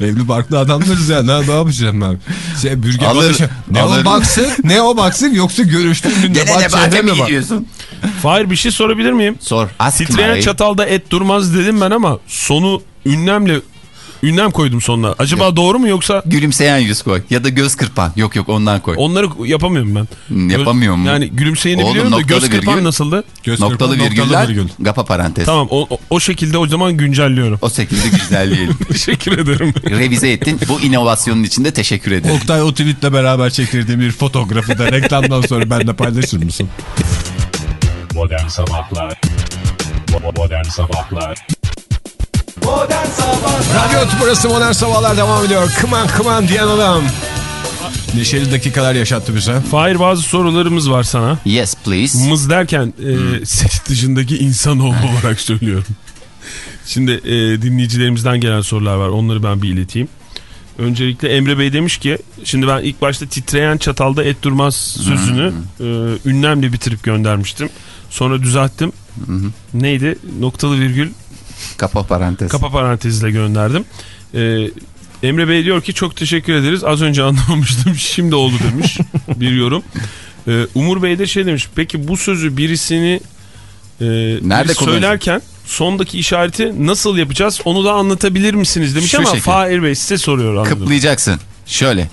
Evli barklı adamlarız ya. Ne, ne yapacağım ben? Şey, bürge Alır, konuşuyor. Ne alır. o baksın? Ne o baksın? Yoksa görüştüğün gün Gene mi gidiyorsun? Fahir bir şey sorabilir miyim? Sor. Ask Titreyen my- çatalda et durmaz dedim ben ama sonu ünlemle ünlem koydum sonuna. Acaba doğru mu yoksa Gülümseyen yüz koy. Ya da göz kırpan. Yok yok ondan koy. onları yapamıyorum ben. Hmm, yapamıyor mu? Yani gülümseyeni Oğlum, biliyorum da noktalı göz kırpan virgül. nasıldı? Göz Noktalı kırpan, virgüller. virgül. Gapa parantez. Tamam o, o- o şekilde o zaman güncelliyorum. O şekilde güzelleyelim. Teşekkür ederim. Revize ettin. Bu inovasyonun için de teşekkür ederim. Oktay o tweetle beraber çektirdiğim bir fotoğrafı da reklamdan sonra benimle paylaşır mısın? Modern Sabahlar Bo- Modern Sabahlar Radyo burası Modern Sabahlar devam ediyor. Kıman kıman diyen adam. Neşeli dakikalar yaşattı bize. Fahir bazı sorularımız var sana. Yes please. Mız derken e, ses dışındaki insanoğlu olarak söylüyorum. Şimdi e, dinleyicilerimizden gelen sorular var. Onları ben bir ileteyim. Öncelikle Emre Bey demiş ki şimdi ben ilk başta titreyen çatalda et durmaz sözünü e, ünlemle bitirip göndermiştim. Sonra düzelttim. Neydi? Noktalı virgül Kapa parantez. kapa parantezle gönderdim. E, Emre Bey diyor ki çok teşekkür ederiz. Az önce anlamamıştım. Şimdi oldu demiş bir yorum. E, Umur Bey de şey demiş. Peki bu sözü birisini e, Nerede biri söylerken sondaki işareti nasıl yapacağız onu da anlatabilir misiniz demiş Şu ama şekil. Fahir Bey size soruyor anladım. Kıplayacaksın. Şöyle.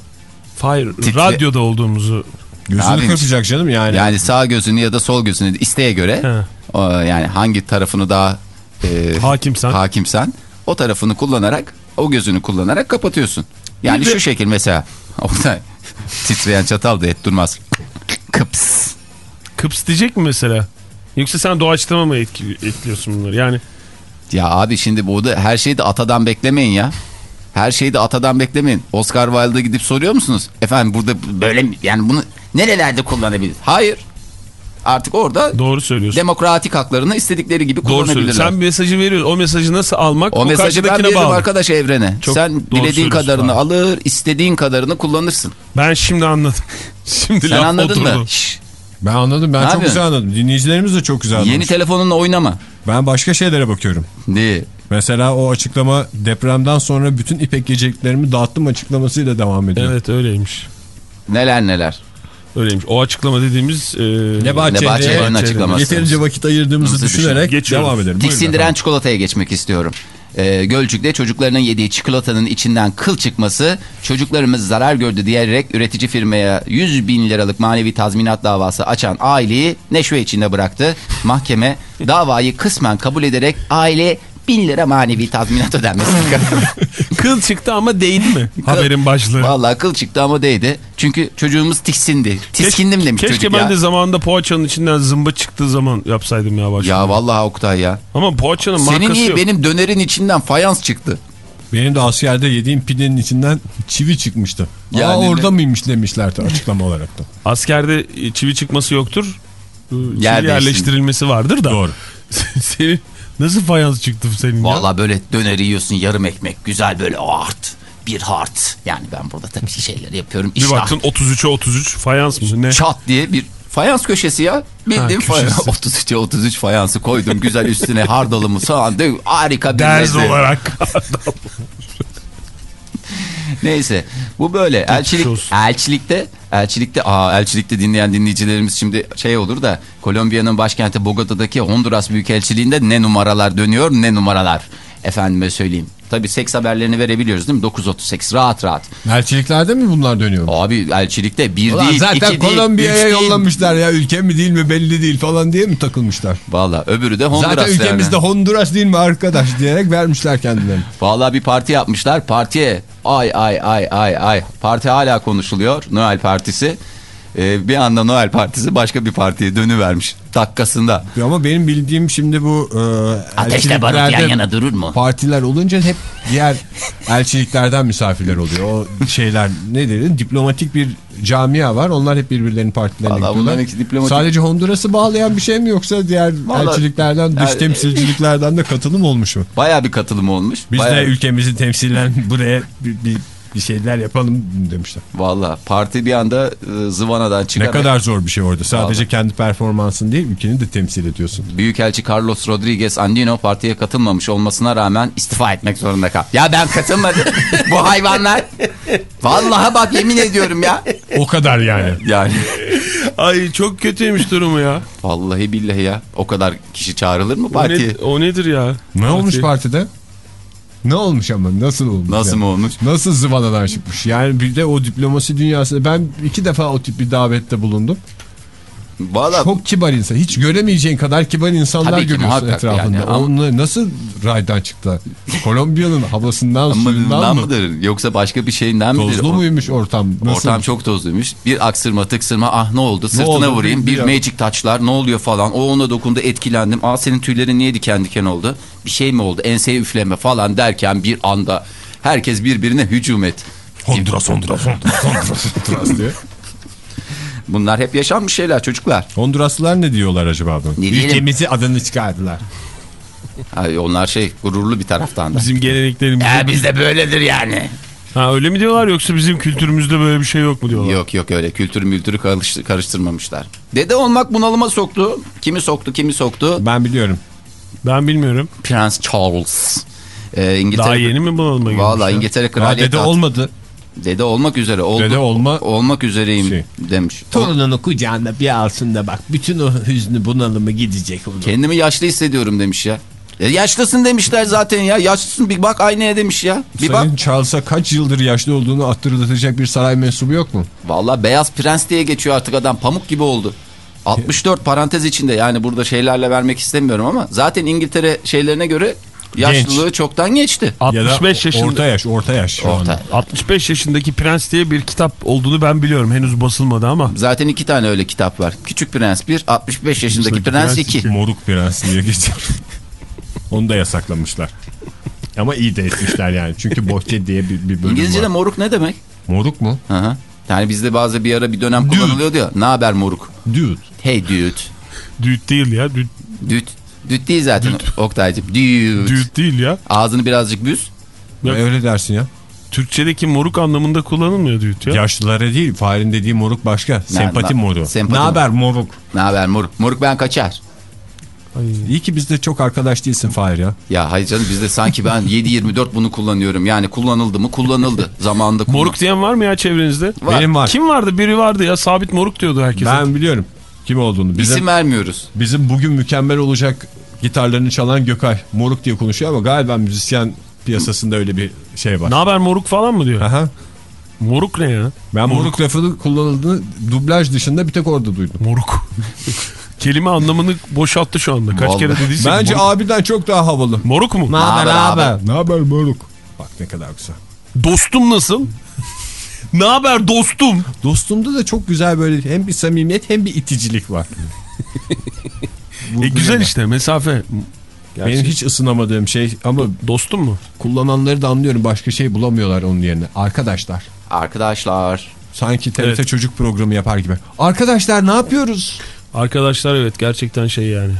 Fahir Titre- radyoda olduğumuzu Gözünü Abim, kırpacak canım yani. Yani sağ gözünü ya da sol gözünü isteğe göre He. o, yani hangi tarafını daha e, hakimsen. hakimsen o tarafını kullanarak o gözünü kullanarak kapatıyorsun. Yani Bir de- şu şekil mesela orada titreyen çatal da et durmaz. Kıps. Kıps diyecek mi mesela? Yoksa sen doğaçlama mı etki- ekliyorsun bunları? Yani Ya abi şimdi burada her şeyi de atadan beklemeyin ya. Her şeyi de atadan beklemeyin. Oscar Wilde'a gidip soruyor musunuz? Efendim burada böyle mi? Yani bunu nerelerde kullanabiliriz? Hayır. Artık orada doğru söylüyorsun. demokratik haklarını istedikleri gibi doğru kullanabilirler. Sen bir mesajı veriyorsun. O mesajı nasıl almak? o mesajı ben veririm bağlı. arkadaş evrene. Çok Sen dilediğin kadarını abi. alır, istediğin kadarını kullanırsın. Ben şimdi anladım. Şimdi Sen anladın oturdu. mı? Şşş, Ben anladım ben Ne çok yapıyorsun? güzel anladım. Dinleyicilerimiz de çok güzel anlamış. yeni telefonunla oynama. Ben başka şeylere bakıyorum. Ne? Mesela o açıklama depremden sonra bütün ipek geceklerimi dağıttım açıklamasıyla devam ediyor. Evet öyleymiş. Neler neler. Öyleymiş. O açıklama dediğimiz... E, Çehre'ye Çehre'nin açıklaması. yeterince vakit ayırdığımızı Nasıl düşünerek Geçiyorum. devam edelim. Buyurun Tiksindiren efendim. çikolataya geçmek istiyorum. Ee, Gölcük'te çocuklarının yediği çikolatanın içinden kıl çıkması çocuklarımız zarar gördü diyerek üretici firmaya 100 bin liralık manevi tazminat davası açan aileyi neşve içinde bıraktı. Mahkeme davayı kısmen kabul ederek aile bin lira manevi tazminat ödenmesi. Kıl çıktı ama değdi mi? Haberin başlığı. Vallahi kıl çıktı ama değdi. Çünkü çocuğumuz tiksindi. Tiskindim demiş Keşke çocuk ben ya. de zamanında poğaçanın içinden zımba çıktığı zaman yapsaydım ya başlığı. Ya vallahi Oktay ya. Ama poğaçanın Senin markası iyi yok. benim dönerin içinden fayans çıktı. Benim de askerde yediğim pidenin içinden çivi çıkmıştı. Yani Aa ne- orada mıymış demişlerdi açıklama olarak da. Askerde e, çivi çıkması yoktur. Çivi Yer yerleştirilmesi vardır da. Doğru. senin nasıl fayans çıktı senin ya? Vallahi böyle döner yiyorsun yarım ekmek güzel böyle art bir hart. Yani ben burada tabii şeyleri yapıyorum. Bir İştah baktın 33'e 33 fayans mı? Ne? çat diye bir fayans köşesi ya. Bildiğin Ha, fayans. köşesi. 33'e 33 fayansı koydum güzel üstüne hardalımı soğan dök. Harika bir lezzet. olarak. Neyse bu böyle. Elçilik elçilikte elçilikte aa elçilikte dinleyen dinleyicilerimiz şimdi şey olur da Kolombiya'nın başkenti Bogota'daki Honduras Büyükelçiliğinde ne numaralar dönüyor ne numaralar? Efendime söyleyeyim. Tabi seks haberlerini verebiliyoruz değil mi? 938 rahat rahat. Elçiliklerde mi bunlar dönüyor? Abi elçilikte bir Ulan değil zaten iki Kolombiya'ya değil. yollamışlar ya ülke mi değil mi belli değil falan diye mi takılmışlar? Valla öbürü de Honduras zaten ülkemizde yani. Honduras değil mi arkadaş diyerek vermişler kendilerini. Valla bir parti yapmışlar. Partiye ay ay ay ay ay. Parti hala konuşuluyor. Noel Partisi. Ee, bir anda Noel Partisi başka bir partiye dönüvermiş. Dakikasında. Ama benim bildiğim şimdi bu e, Ateşle barut yan yana durur mu? Partiler olunca hep diğer elçiliklerden misafirler oluyor. O şeyler ne dedin? Diplomatik bir camia var. Onlar hep birbirlerinin partilerine Vallahi gidiyorlar. diplomatik- Sadece Honduras'ı bağlayan bir şey mi yoksa diğer Vallahi- elçiliklerden, dış Yani- temsilciliklerden de katılım olmuş mu? Baya bir katılım olmuş. Biz Bayağı- de ülkemizi temsilen buraya bir, bir, bir şeyler yapalım demişler. Valla parti bir anda e, zıvanadan çıkar. Ne kadar zor bir şey orada. Sadece Vallahi. kendi performansın değil ülkeni de temsil ediyorsun. Büyükelçi Carlos Rodriguez Andino partiye katılmamış olmasına rağmen istifa etmek zorunda kal. Ya ben katılmadım. Bu hayvanlar. Vallahi bak yemin ediyorum ya. O kadar yani. Yani Ay çok kötüymüş durumu ya. vallahi billahi ya. O kadar kişi çağrılır mı O, partiye? ne- o nedir ya? Ne olmuş Parti- partide? Ne olmuş ama nasıl olmuş? Nasıl yani? mı olmuş? Nasıl zıvanadan çıkmış? Yani bir de o diplomasi dünyasında ben iki defa o tip bir davette bulundum. Valla Çok kibar insan. Hiç göremeyeceğin kadar kibar insanlar Tabii ki, görüyorsun etrafında. yani. Ama- Onlar nasıl raydan çıktılar? Kolombiya'nın havasından, suyundan mı? mıdır? Yoksa başka bir şeyinden midir? Tozlu muymuş ortam? Nasıl? Ortam çok tozluymuş. Bir aksırma tıksırma ah ne oldu sırtına oldu? vurayım. Bir- Bir magic touchlar ne oluyor falan. O ona dokundu etkilendim. Aa senin tüylerin niye diken diken oldu? Bir şey mi oldu? Enseye üfleme falan derken bir anda herkes birbirine hücum et. Honduras, Honduras, Honduras, Honduras, Honduras diye. Bunlar hep yaşanmış şeyler çocuklar. Honduraslılar ne diyorlar acaba bunu? Ülkemizi adını çıkardılar. Ay, onlar şey gururlu bir taraftan da. Bizim geleneklerimiz. Ya bizde böyledir yani. Ha öyle mi diyorlar yoksa bizim kültürümüzde böyle bir şey yok mu diyorlar? Yok yok öyle kültür mültürü karıştır, karıştırmamışlar. Dede olmak bunalıma soktu. Kimi soktu kimi soktu. Ben biliyorum. Ben bilmiyorum. Prens Charles. Ee, İngiltere, Daha yeni mi bunalıma girmiş Valla? İngiltere kraliyeti. dede olmadı. Dede olmak üzere. Oldu, Dede olma- Olmak üzereyim Şey. demiş. Torununu kucağında bir alsın da bak bütün o hüznü bunalımı gidecek onun. Kendimi yaşlı hissediyorum demiş ya. ya. Yaşlısın demişler zaten ya. Yaşlısın bir bak aynaya demiş ya. Bir bak. Sayın Charles'a kaç yıldır yaşlı olduğunu attırdatacak bir saray mensubu yok mu? Valla beyaz prens diye geçiyor artık adam. Pamuk gibi oldu. 64 parantez içinde yani burada şeylerle vermek istemiyorum ama zaten İngiltere şeylerine göre yaşlılığı çoktan geçti. Ya da 65 yaşında. orta yaş, orta yaş şu Orta. anda. 65 yaşındaki prens diye bir kitap olduğunu ben biliyorum. Henüz basılmadı ama. Zaten iki tane öyle kitap var. Küçük Prens 1, 65 yaşındaki Prens prens 2. Moruk prens diye geçiyor. Onu da yasaklamışlar. Ama iyi de etmişler yani. Çünkü bohçe diye bir, bir bölüm İngilizce'de var. moruk ne demek? Moruk mu? Hı hı. Yani bizde bazı bir ara bir dönem kullanılıyordu ya. Ne haber moruk? Dude. Hey dude. Düğüt değil ya. Düğüt, Düt. Düt değil zaten Oktay'cım. Düt. düğüt değil ya. Ağzını birazcık büz. Yok. Öyle dersin ya. Türkçedeki moruk anlamında kullanılmıyor düğüt ya. Yaşlılara değil. Fahir'in dediği moruk başka. Sempati na- moru. sempati ne haber moruk? Ne haber moruk? Moruk ben kaçar. İyi ki bizde çok arkadaş değilsin Fahir ya. Ya hayır canım bizde sanki ben 7-24 bunu kullanıyorum. Yani kullanıldı mı kullanıldı. Zamanında kullan- Moruk diyen var mı ya çevrenizde? Var. Benim var. Kim vardı? Biri vardı ya. Sabit moruk diyordu herkes. Ben biliyorum kim olduğunu. Bizim, İsim vermiyoruz. bizim bugün mükemmel olacak gitarlarını çalan Gökay. Moruk diye konuşuyor ama galiba müzisyen piyasasında öyle bir şey var. Ne haber moruk falan mı diyor? Aha. Moruk ne ya? Ben moruk. lafını kullanıldığını dublaj dışında bir tek orada duydum. Moruk. kelime anlamını boşalttı şu anda. Kaç Vallahi. kere dediyse. Bence moruk, abiden çok daha havalı. moruk mu? Ne haber haber abi? Ne haber moruk? Bak ne kadar güzel. Dostum nasıl? Ne haber dostum? Dostumda da çok güzel böyle hem bir samimiyet hem bir iticilik var. E, güzel işte mesafe. Benim hiç ısınamadığım şey ama Dostum mu? kullananları da anlıyorum başka şey bulamıyorlar onun yerine. Arkadaşlar. Arkadaşlar. Sanki TRT Evet. çocuk programı yapar gibi. Arkadaşlar ne yapıyoruz? Arkadaşlar evet gerçekten şey yani.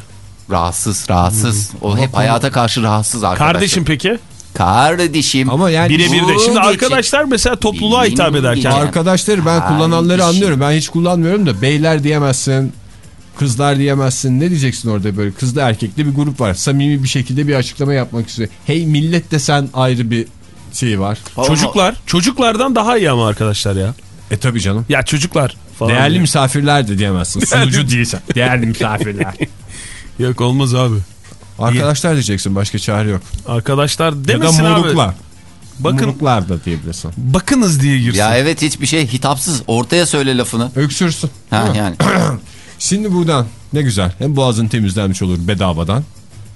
Rahatsız rahatsız. O hep hayata karşı rahatsız arkadaşlar. Kardeşim peki? Kardeşim. Ama yani Birebir de. Şimdi geçin- arkadaşlar mesela topluluğa hitap ederken. Arkadaşları ben kullananları Kardeşim. anlıyorum. Ben hiç kullanmıyorum da beyler diyemezsin. Kızlar diyemezsin. Ne diyeceksin orada böyle kızlı erkekli bir grup var. Samimi bir şekilde bir açıklama yapmak istiyor. Hey millet desen ayrı bir şey var. Çocuklar, çocuklardan daha iyi ama arkadaşlar ya. E tabi canım. Ya çocuklar falan. Değerli diye. misafirler de diyemezsin. Sunucu değilsen. Değerli misafirler. Yok olmaz abi. Arkadaşlar diyeceksin başka çare yok. Arkadaşlar Ya da demesin abi. moruklar. Bakın Moruklar da diyebilirsin. bakınız diye girsin. Ya evet hiçbir şey hitapsız. Ortaya söyle lafını. Öksürsün. Ha yani. Şimdi buradan ne güzel. Hem boğazın temizlenmiş olur bedavadan.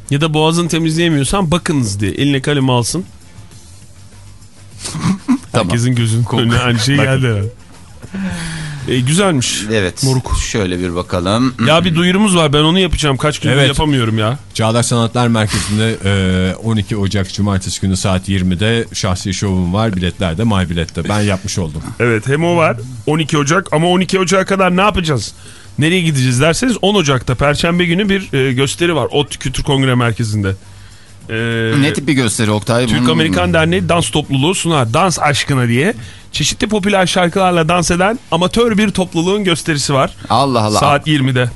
Ya da boğazını temizleyemiyorsan bakınız diye. Eline kalem alsın. Tamam. Herkesin gözünün önüne aynı şey geldi herhalde. E, güzelmiş. Evet. Moruk. Şöyle bir bakalım. Ya bir duyurumuz var ben onu yapacağım. Kaç gündür Evet. yapamıyorum ya. Çağdaş Sanatlar Merkezi'nde e, 12 Ocak Cumartesi günü saat 20'de şahsi şovum var. Biletler de My Bilet'te. Ben yapmış oldum. Evet hem o var 12 Ocak ama 12 Ocak'a kadar ne yapacağız? Nereye gideceğiz derseniz 10 Ocak'ta Perşembe günü bir e, gösteri var ODTÜ Kültür Kongre Merkezi'nde. E, Ne tip bir gösteri Oktay? Türk Amerikan Derneği dans topluluğu sunar. Dans aşkına diye çeşitli popüler şarkılarla dans eden amatör bir topluluğun gösterisi var. Allah Allah. Saat 20'de.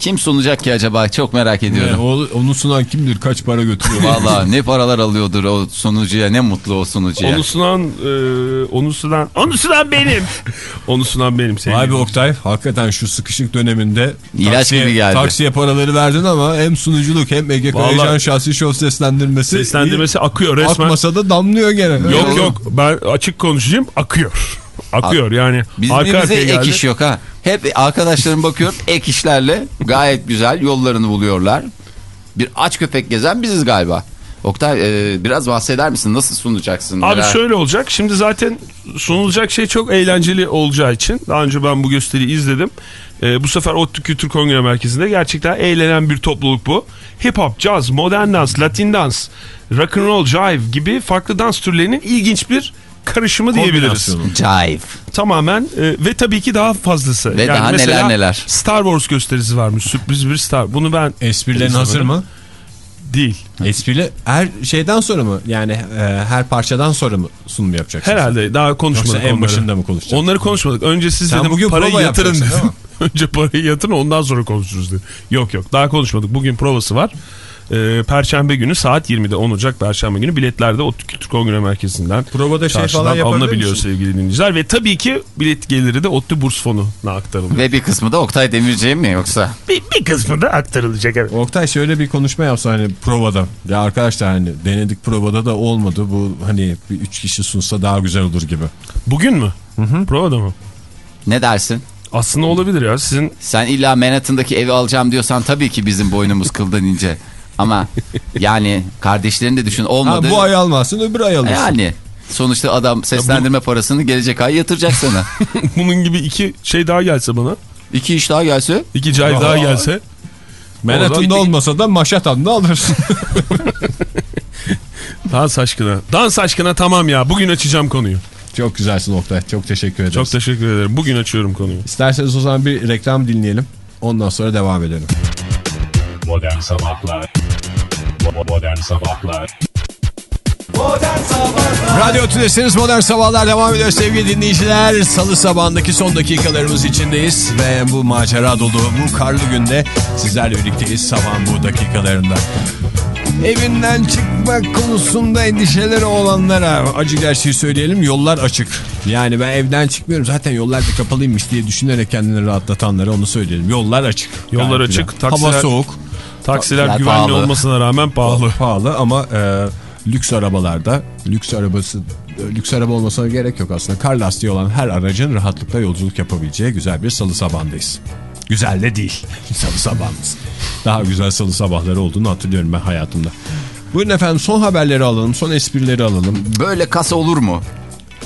Kim sunacak ki acaba? Çok merak ediyorum. o, onu sunan kimdir? Kaç para götürüyor? Vallahi ne paralar alıyordur o sunucuya. Ne mutlu o sunucuya. Onu sunan, e, onu sunan, onu sunan benim. onu sunan benim sevgilim. Be Oktay. Hakikaten şu sıkışık döneminde İlaç gibi geldi. taksiye paraları verdin ama hem sunuculuk hem Ege Kayacan şahsi şov seslendirmesi. Seslendirmesi akıyor resmen. Akmasa da damlıyor gene. Yok yok ben açık konuşayım akıyor. Akıyor yani. Bizim arka bize arkaya ek geldi. iş yok ha. Hep arkadaşlarım bakıyorum ek işlerle gayet güzel yollarını buluyorlar. Bir aç köpek gezen biziz galiba. Oktay e, biraz bahseder misin? Nasıl sunacaksın? Abi Neler- şöyle olacak. Şimdi zaten sunulacak şey çok eğlenceli olacağı için daha önce ben bu gösteriyi izledim. Ee, bu sefer ODTÜ Kültür Kongre Merkezi'nde gerçekten eğlenen bir topluluk bu. Hip hop, jazz, modern dans, latin dans, rock and roll, jive gibi farklı dans türlerinin ilginç bir karışımı diyebiliriz. Jive. Tamamen e, ve tabii ki daha fazlası. Ve daha mesela neler neler. Star Wars gösterisi varmış. Sürpriz bir Star. Bunu ben Esprilerin hazır mı? değil. Esprili her şeyden sonra mı? Yani e, her parçadan sonra mı sunum yapacaksın? Herhalde daha konuşmadık Yoksa en onları. başında mı konuşacaksın? Onları konuşmadık. Önce siz Sen dedim bugün parayı yatırın dedim. Önce parayı yatırın ondan sonra konuşuruz dedim. Yok yok daha konuşmadık. Bugün provası var. Ee, Perşembe günü saat 20'de 10 Ocak Perşembe günü biletlerde ODTÜ Kültür Kongre Merkezi'nden Provada şey falan alınabiliyor misin? sevgili dinleyiciler. Ve tabii ki bilet geliri de ODTÜ Burs Fonu'na aktarılıyor. Ve bir kısmı da Oktay Demirci'ye mi yoksa? bir, bir kısmı da aktarılacak evet. Oktay şöyle bir konuşma yapsa hani provada. Ya arkadaşlar hani denedik provada da olmadı. Bu hani bir üç kişi sunsa daha güzel olur gibi. Bugün mü? Provada mı? Ne dersin? Aslında olabilir ya. Sizin Sen illa Manhattan'daki evi alacağım diyorsan tabii ki bizim boynumuz kıldan ince. Ama yani kardeşlerini de düşün Ha, olmadı. bu ay almazsın öbür ay alırsın. Yani sonuçta adam seslendirme parasını gelecek ay yatıracak sana. bunun gibi iki şey daha gelse bana. İki iş daha gelse iki cahil daha gelse. Manhattan'da olmasa da Maşatan'da alırsın. Dans aşkına. Dans aşkına tamam ya. Bugün açacağım konuyu. Çok güzelsin Oktay. Çok teşekkür ederiz. Çok teşekkür ederim. Bugün açıyorum konuyu. İsterseniz o zaman bir reklam dinleyelim. Ondan sonra devam edelim. Modern Sabahlar Bo- Modern Sabahlar Radyo Tülesi'niz Modern Sabahlar devam ediyor sevgili dinleyiciler. Salı sabahındaki son dakikalarımız içindeyiz. Ve bu macera dolu bu karlı günde sizlerle birlikteyiz sabahın bu dakikalarında. Evinden çıkmak konusunda endişeleri olanlara acı gerçeği söyleyelim yollar açık. Yani ben evden çıkmıyorum zaten yollar da kapalıymış diye düşünerek kendini rahatlatanlara onu söyleyelim. Yollar açık. Yollar açık, taksiler- Hava soğuk. Taksiler güvenli pahalı. olmasına rağmen pahalı. Pahalı ama e, lüks arabalarda lüks arabası lüks araba olmasına gerek yok aslında. Kar lastiği olan her aracın rahatlıkla yolculuk yapabileceği güzel bir salı sabahındayız. güzel de değil. Salı sabahımız. Daha güzel salı sabahları olduğunu hatırlıyorum ben hayatımda. Buyurun efendim son haberleri alalım, son esprileri alalım. Böyle kas olur mu?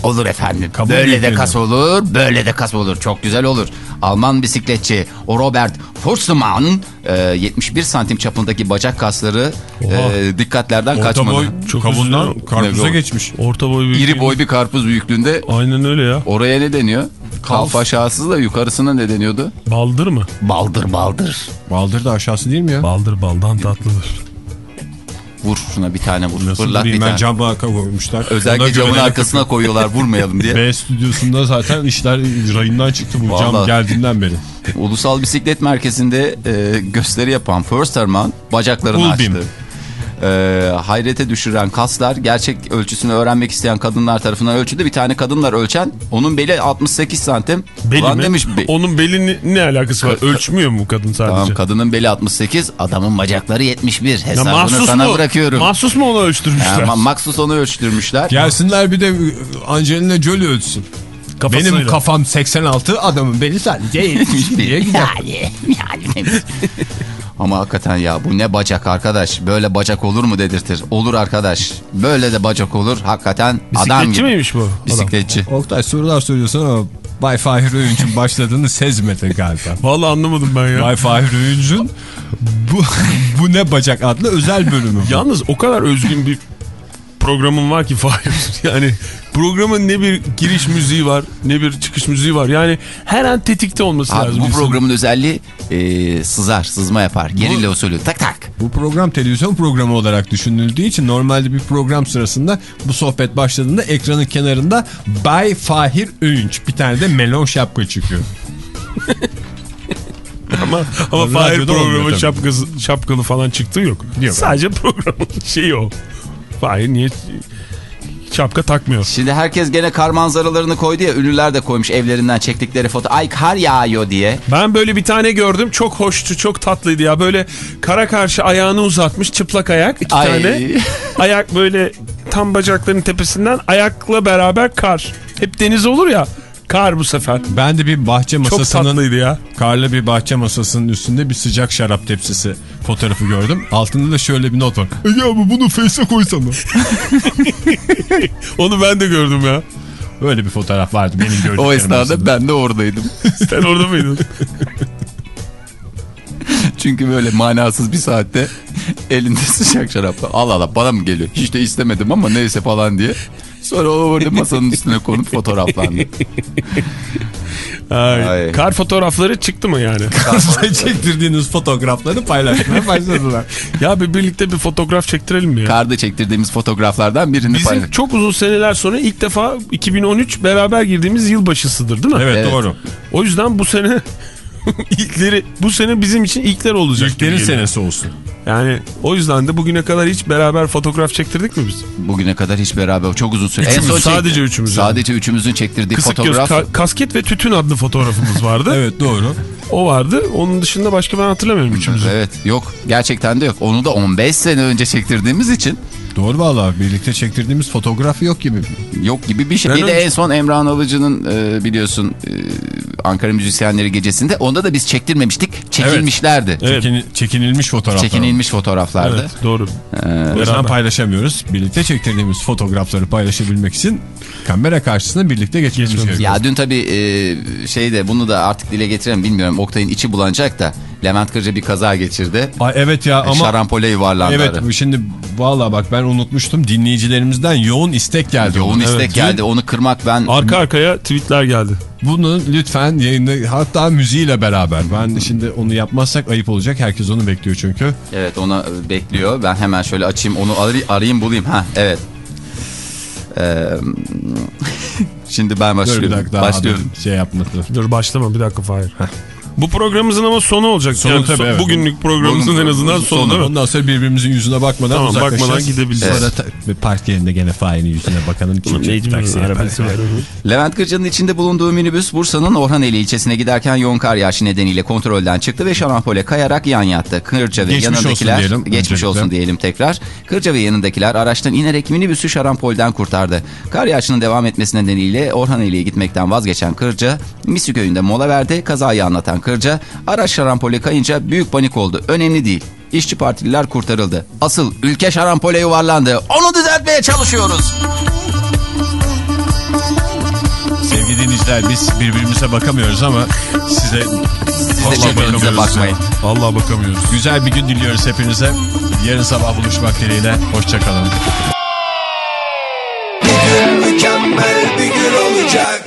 Olur efendim. Kabul böyle de kas olur, böyle de kas olur. Çok güzel olur. Alman bisikletçi o Robert Forstmann e, 71 santim çapındaki bacak kasları e, dikkatlerden Orta kaçmadı. boy Çok üzüldüm. karpuza geçmiş. Orta boy büyük. İri boy bir karpuz büyüklüğünde Aynen öyle ya. oraya ne deniyor? Kalf aşağısı da yukarısına ne deniyordu? Baldır mı? Baldır baldır. Baldır da aşağısı değil mi ya? Baldır baldan tatlıdır. Vur şuna bir tane vur. Nasıl Fırlat bir ben tane. cama koymuşlar. Özellikle Ona camın arkasına koyuyorlar vurmayalım diye. B stüdyosunda zaten işler rayından çıktı bu cam Vallahi. geldiğinden beri. Ulusal Bisiklet Merkezi'nde e, gösteri yapan Försterman bacaklarını Ulbim. açtı. E, hayrete düşüren kaslar gerçek ölçüsünü öğrenmek isteyen kadınlar tarafından ölçüldü. Bir tane kadınlar ölçen onun beli 68 santim. Beli Ulan mi? demiş be- Onun belinin ne alakası var? Ölçmüyor mu kadın sadece? Tamam kadının beli 68 adamın bacakları 71 ya hesabını mahsus sana mu? bırakıyorum. Mahsus mu onu ölçtürmüşler? Ya, Maxus onu ölçtürmüşler. Gelsinler bir de Angelina Jolie ölsün. Kafasıyla. Benim kafam 86 adamın beli sadece 70 diye gider. Yani, yani. Ama hakikaten ya bu ne bacak arkadaş. Böyle bacak olur mu dedirtir. Olur arkadaş. Böyle de bacak olur. Hakikaten adam Bisikletçi gibi. miymiş bu? adam? Bisikletçi. Oktay sorular soruyorsun ama Bay Fahir Öğünç'ün başladığını sezmedi galiba. Vallahi anlamadım ben ya. Bay Fahir Öğünç'ün bu, bu ne bacak adlı özel bölümü. Yalnız o kadar özgün bir programın var ki Fahir. Yani programın ne bir giriş müziği var ne bir çıkış müziği var. Yani her an tetikte olması Abi lazım. bu insanın. programın özelliği e, sızar, sızma yapar. Gerilla usulü tak tak. Bu program televizyon programı olarak düşünüldüğü için normalde bir program sırasında bu sohbet başladığında ekranın kenarında Bay Fahir Öğünç bir tane de melon şapka çıkıyor. Ama, ama Fahir programın şapkası, şapkalı falan çıktığı yok. Yok. Sadece programın şeyi o. Fahir niye şapka takmıyor? Şimdi herkes gene kar manzaralarını koydu ya ünlüler de koymuş evlerinden çektikleri foto. Ay kar yağıyor diye. Ben böyle bir tane gördüm. Çok hoştu, çok tatlıydı ya. Böyle kara karşı ayağını uzatmış, çıplak ayak. iki Ay. tane. Ayak böyle tam bacaklarının tepesinden ayakla beraber kar. Hep deniz olur ya. Kar bu sefer. Ben de bir bahçe Çok masasının tatlıydı ya. karlı bir bahçe masasının üstünde bir sıcak şarap tepsisi fotoğrafı gördüm. Altında da şöyle bir not var. Ya bu bunu Face'e koysana. Onu ben de gördüm ya. Böyle bir fotoğraf vardı benim gördüklerim. O esnada arasında. ben de oradaydım. Sen orada mıydın? Çünkü böyle manasız bir saatte elinde sıcak şarapla. Allah Allah bana mı geliyor? Hiç de istemedim ama neyse falan diye. Sonra o orada masanın üstüne konup fotoğraflandı. Ay. Ay. Kar fotoğrafları çıktı mı yani? çektirdiğiniz fotoğrafları paylaşmaya başladılar. ya bir birlikte bir fotoğraf çektirelim mi ya? Karda çektirdiğimiz fotoğraflardan birini Bizim paylaş. çok uzun seneler sonra ilk defa 2013 beraber girdiğimiz yılbaşısıdır değil mi? Evet, Evet. doğru. O yüzden bu sene ilkleri bu sene bizim için ilkler olacak. İlklerin senesi olsun. Yani o yüzden de bugüne kadar hiç beraber fotoğraf çektirdik mi biz? Bugüne kadar hiç beraber çok uzun süre. Üçümüz, çek- sadece üçümüz yani. Sadece üçümüzün çektirdiği Kısık göz, fotoğraf. ka- kasket ve tütün adlı fotoğrafımız vardı. Evet doğru. O vardı. Onun dışında başka ben hatırlamıyorum üçümüzü. Evet yok gerçekten de yok. Onu da 15 sene önce çektirdiğimiz için Doğru valla birlikte çektirdiğimiz fotoğraf yok gibi. yok gibi bir şey. Ben bir de en son Emrah'ın Alıcı'nın e, biliyorsun e, Ankara Müzisyenleri Gecesi'nde onda da biz çektirmemiştik. Çekilmişlerdi. Evet. Çekin- çekinilmiş fotoğraflar. Çekinilmiş fotoğraflardı. Evet doğru. O yüzden paylaşamıyoruz. Birlikte çektirdiğimiz fotoğrafları paylaşabilmek için kamera karşısına birlikte geçmemiz gerekiyor. Ya dün tabii e, şeyde bunu da artık dile getirelim bilmiyorum. Oktay'ın içi bulanacak da Levent Kırca bir kaza geçirdi. Ay, evet ya ama... Şarampole yuvarlandı. Evet arı. şimdi valla bak ben unutmuştum dinleyicilerimizden yoğun istek geldi. Yoğun ona. istek Evet. geldi. Onu kırmak ben Arka arkaya tweetler geldi. Bunu lütfen yayında hatta müziğiyle beraber. Ben şimdi onu yapmazsak ayıp olacak. Herkes onu bekliyor çünkü. Evet ona e, bekliyor. Ben hemen şöyle açayım onu arayayım, arayayım bulayım. Ha evet. Ee, şimdi ben Dur bir başlıyorum. dakika daha Başlıyorum. şey yapmadı. Dur başlama bir dakika Fahir. Bu programımızın ama sonu olacak. Sonu yani tabii, so- evet. Bugünlük programımızın Bugün- en azından sonu, sonu. değil mi? Ondan sonra birbirimizin yüzüne bakmadan Tamam, uzaklaşacağız. bakmadan gidebiliriz. Sonra bir park yerinde gene Fahin'in yüzüne arabası var. Levent Kırca'nın içinde bulunduğu minibüs Bursa'nın Orhaneli ilçesine giderken yoğun kar yağışı nedeniyle kontrolden çıktı ve şarampole kayarak yan yattı. Kırca ve Geçmiş olsun yanındakiler diyelim geçmiş öncelikle. olsun diyelim tekrar. Kırca ve yanındakiler araçtan inerek minibüsü şarampolden kurtardı. Kar yağışının devam etmesi nedeniyle Orhaneli'ye gitmekten vazgeçen Kırca Misi köyünde mola verdi. Kazayı anlatan Hasan Kırca. Araç şarampole kayınca büyük panik oldu. Önemli değil. İşçi partililer kurtarıldı. Asıl ülke şarampole yuvarlandı. Onu düzeltmeye çalışıyoruz. Sevgili dinleyiciler biz birbirimize bakamıyoruz ama size Siz de bakmayın. Allah bakamıyoruz. güzel bir gün diliyoruz hepinize. Yarın sabah buluşmak dileğiyle. Hoşçakalın. Mükemmel bir gün olacak